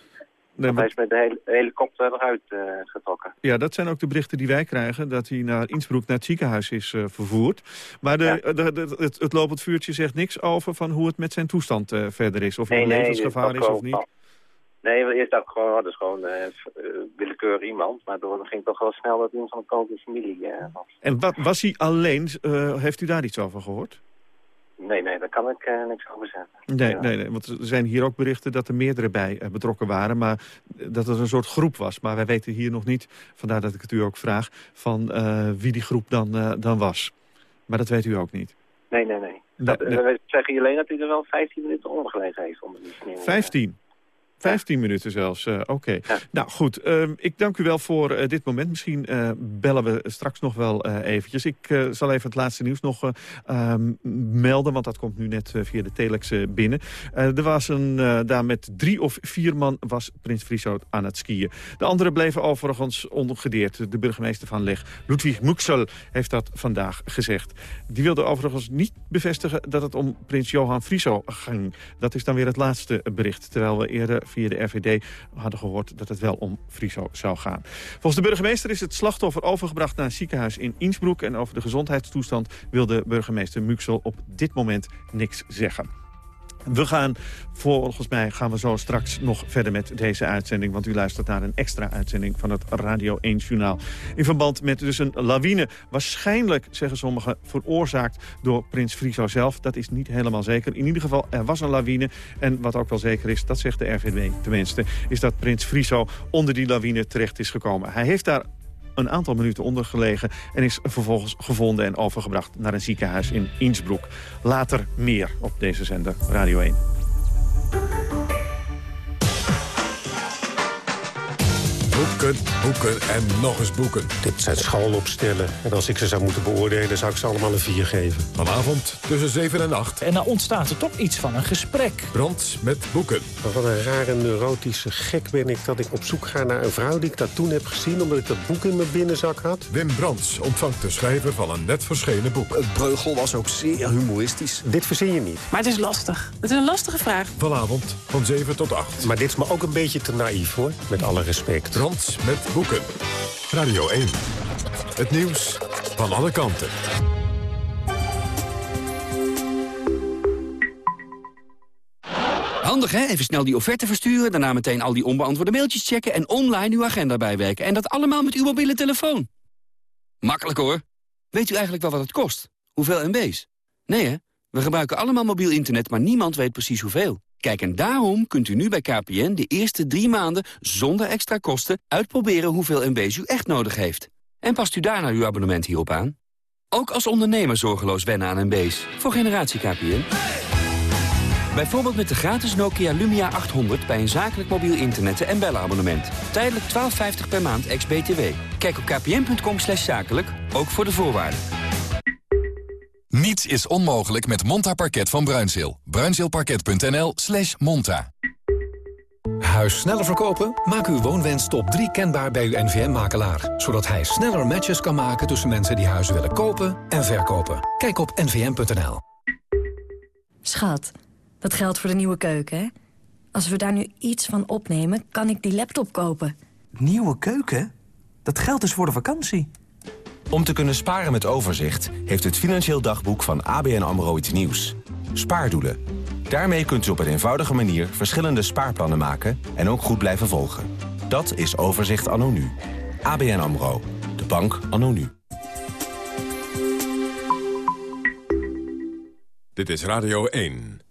Nee. Hij is met de hele, helikopter eruit getrokken. Ja, dat zijn ook de berichten die wij krijgen. Dat hij naar Innsbruck naar het ziekenhuis is vervoerd. Maar de, ja. de, de, het, het lopend vuurtje zegt niks over van hoe het met zijn toestand verder is. Of nee, er nee, levensgevaar is of niet. Van. Nee, eerst dacht ik gewoon, oh, dat is gewoon willekeurig iemand. Maar toen ging het toch wel snel dat iemand van de koninklijke familie was. En wat, was hij alleen? Heeft u daar iets over gehoord? Nee, nee, daar kan ik niks over zeggen. Nee, ja. nee, nee, want er zijn hier ook berichten dat er meerdere bij betrokken waren. Maar dat het een soort groep was. Maar wij weten hier nog niet, vandaar dat ik het u ook vraag, van wie die groep dan, dan was. Maar dat weet u ook niet. Nee, nee, nee. Dat, nee. We zeggen hier alleen dat hij er wel 15 minuten ondergelegen heeft onder die sneeuw. 15? 15 minuten zelfs, uh, oké. Okay. Ja. Nou goed, uh, ik dank u wel voor uh, dit moment. Misschien uh, bellen we straks nog wel eventjes. Ik zal even het laatste nieuws nog ehm, melden, want dat komt nu net via de telex binnen. er was een, daar met drie of vier man was Prins Friso aan het skiën. De anderen bleven overigens ongedeerd. De burgemeester van Leg, Ludwig Muxel, heeft dat vandaag gezegd. Die wilde overigens niet bevestigen dat het om prins Johan Friso ging. Dat is dan weer het laatste bericht, terwijl we eerder via de RVD hadden gehoord dat het wel om Friso zou gaan. Volgens de burgemeester is het slachtoffer overgebracht naar een ziekenhuis in Innsbruck... en over de gezondheidstoestand wil de burgemeester Muxel op dit moment niks zeggen. We gaan, volgens mij gaan we zo straks nog verder met deze uitzending... want u luistert naar een extra uitzending van het Radio 1 Journaal. In verband met dus een lawine, waarschijnlijk, zeggen sommigen... veroorzaakt door prins Friso zelf. Dat is niet helemaal zeker. In ieder geval, er was een lawine. En wat ook wel zeker is, dat zegt de RVD tenminste... is dat prins Friso onder die lawine terecht is gekomen. Hij heeft daar een aantal minuten onder gelegen... en is vervolgens gevonden en overgebracht naar een ziekenhuis in Innsbruck. Later meer op deze zender Radio 1. Boeken, boeken en nog eens boeken. Dit zijn schoolopstellen. En als ik ze zou moeten beoordelen, zou ik ze allemaal een 4 geven. Vanavond tussen 7 en 8. En dan ontstaat er toch iets van een gesprek. Brand met boeken. Wat een rare neurotische gek ben ik dat ik op zoek ga naar een vrouw die ik dat toen heb gezien... omdat ik dat boek in mijn binnenzak had. Wim Brands ontvangt de schrijver van een net verschenen boek. Het Breugel was ook zeer humoristisch. Dit verzin je niet. Maar het is lastig. Het is een lastige vraag. Vanavond van 7 tot 8. Maar dit is me ook een beetje te naïef, hoor. Met alle respect. Met boeken. Radio 1. Het nieuws van alle kanten. Handig hè? Even snel die offerte versturen, daarna meteen al die onbeantwoorde mailtjes checken... en online uw agenda bijwerken. En dat allemaal met uw mobiele telefoon. Makkelijk hoor. Weet u eigenlijk wel wat het kost? Hoeveel MB's? Nee hè? We gebruiken allemaal mobiel internet, maar niemand weet precies hoeveel. Kijk, en daarom kunt u nu bij KPN de eerste drie maanden zonder extra kosten uitproberen hoeveel MB's u echt nodig heeft. En past u daarna uw abonnement hierop aan? Ook als ondernemer zorgeloos wennen aan MB's. Voor generatie KPN. Bijvoorbeeld met de gratis Nokia Lumia 800 bij een zakelijk mobiel internet- en bellenabonnement. Tijdelijk 12,50 per maand ex-BTW. Kijk op kpn.com zakelijk, ook voor de voorwaarden. Niets is onmogelijk met Monta Parket van Bruinzeel. Bruinzeelparket.nl slash monta. Huis sneller verkopen? Maak uw woonwens top 3 kenbaar bij uw NVM-makelaar. Zodat hij sneller matches kan maken tussen mensen die huizen willen kopen en verkopen. Kijk op nvm.nl. Schat, dat geldt voor de nieuwe keuken, hè? Als we daar nu iets van opnemen, kan ik die laptop kopen. Nieuwe keuken? Dat geldt dus voor de vakantie. Om te kunnen sparen met overzicht... heeft het Financieel Dagboek van ABN AMRO iets nieuws. Spaardoelen. Daarmee kunt u op een eenvoudige manier verschillende spaarplannen maken... en ook goed blijven volgen. Dat is Overzicht anno nu. ABN AMRO. De bank anno nu. Dit is Radio 1.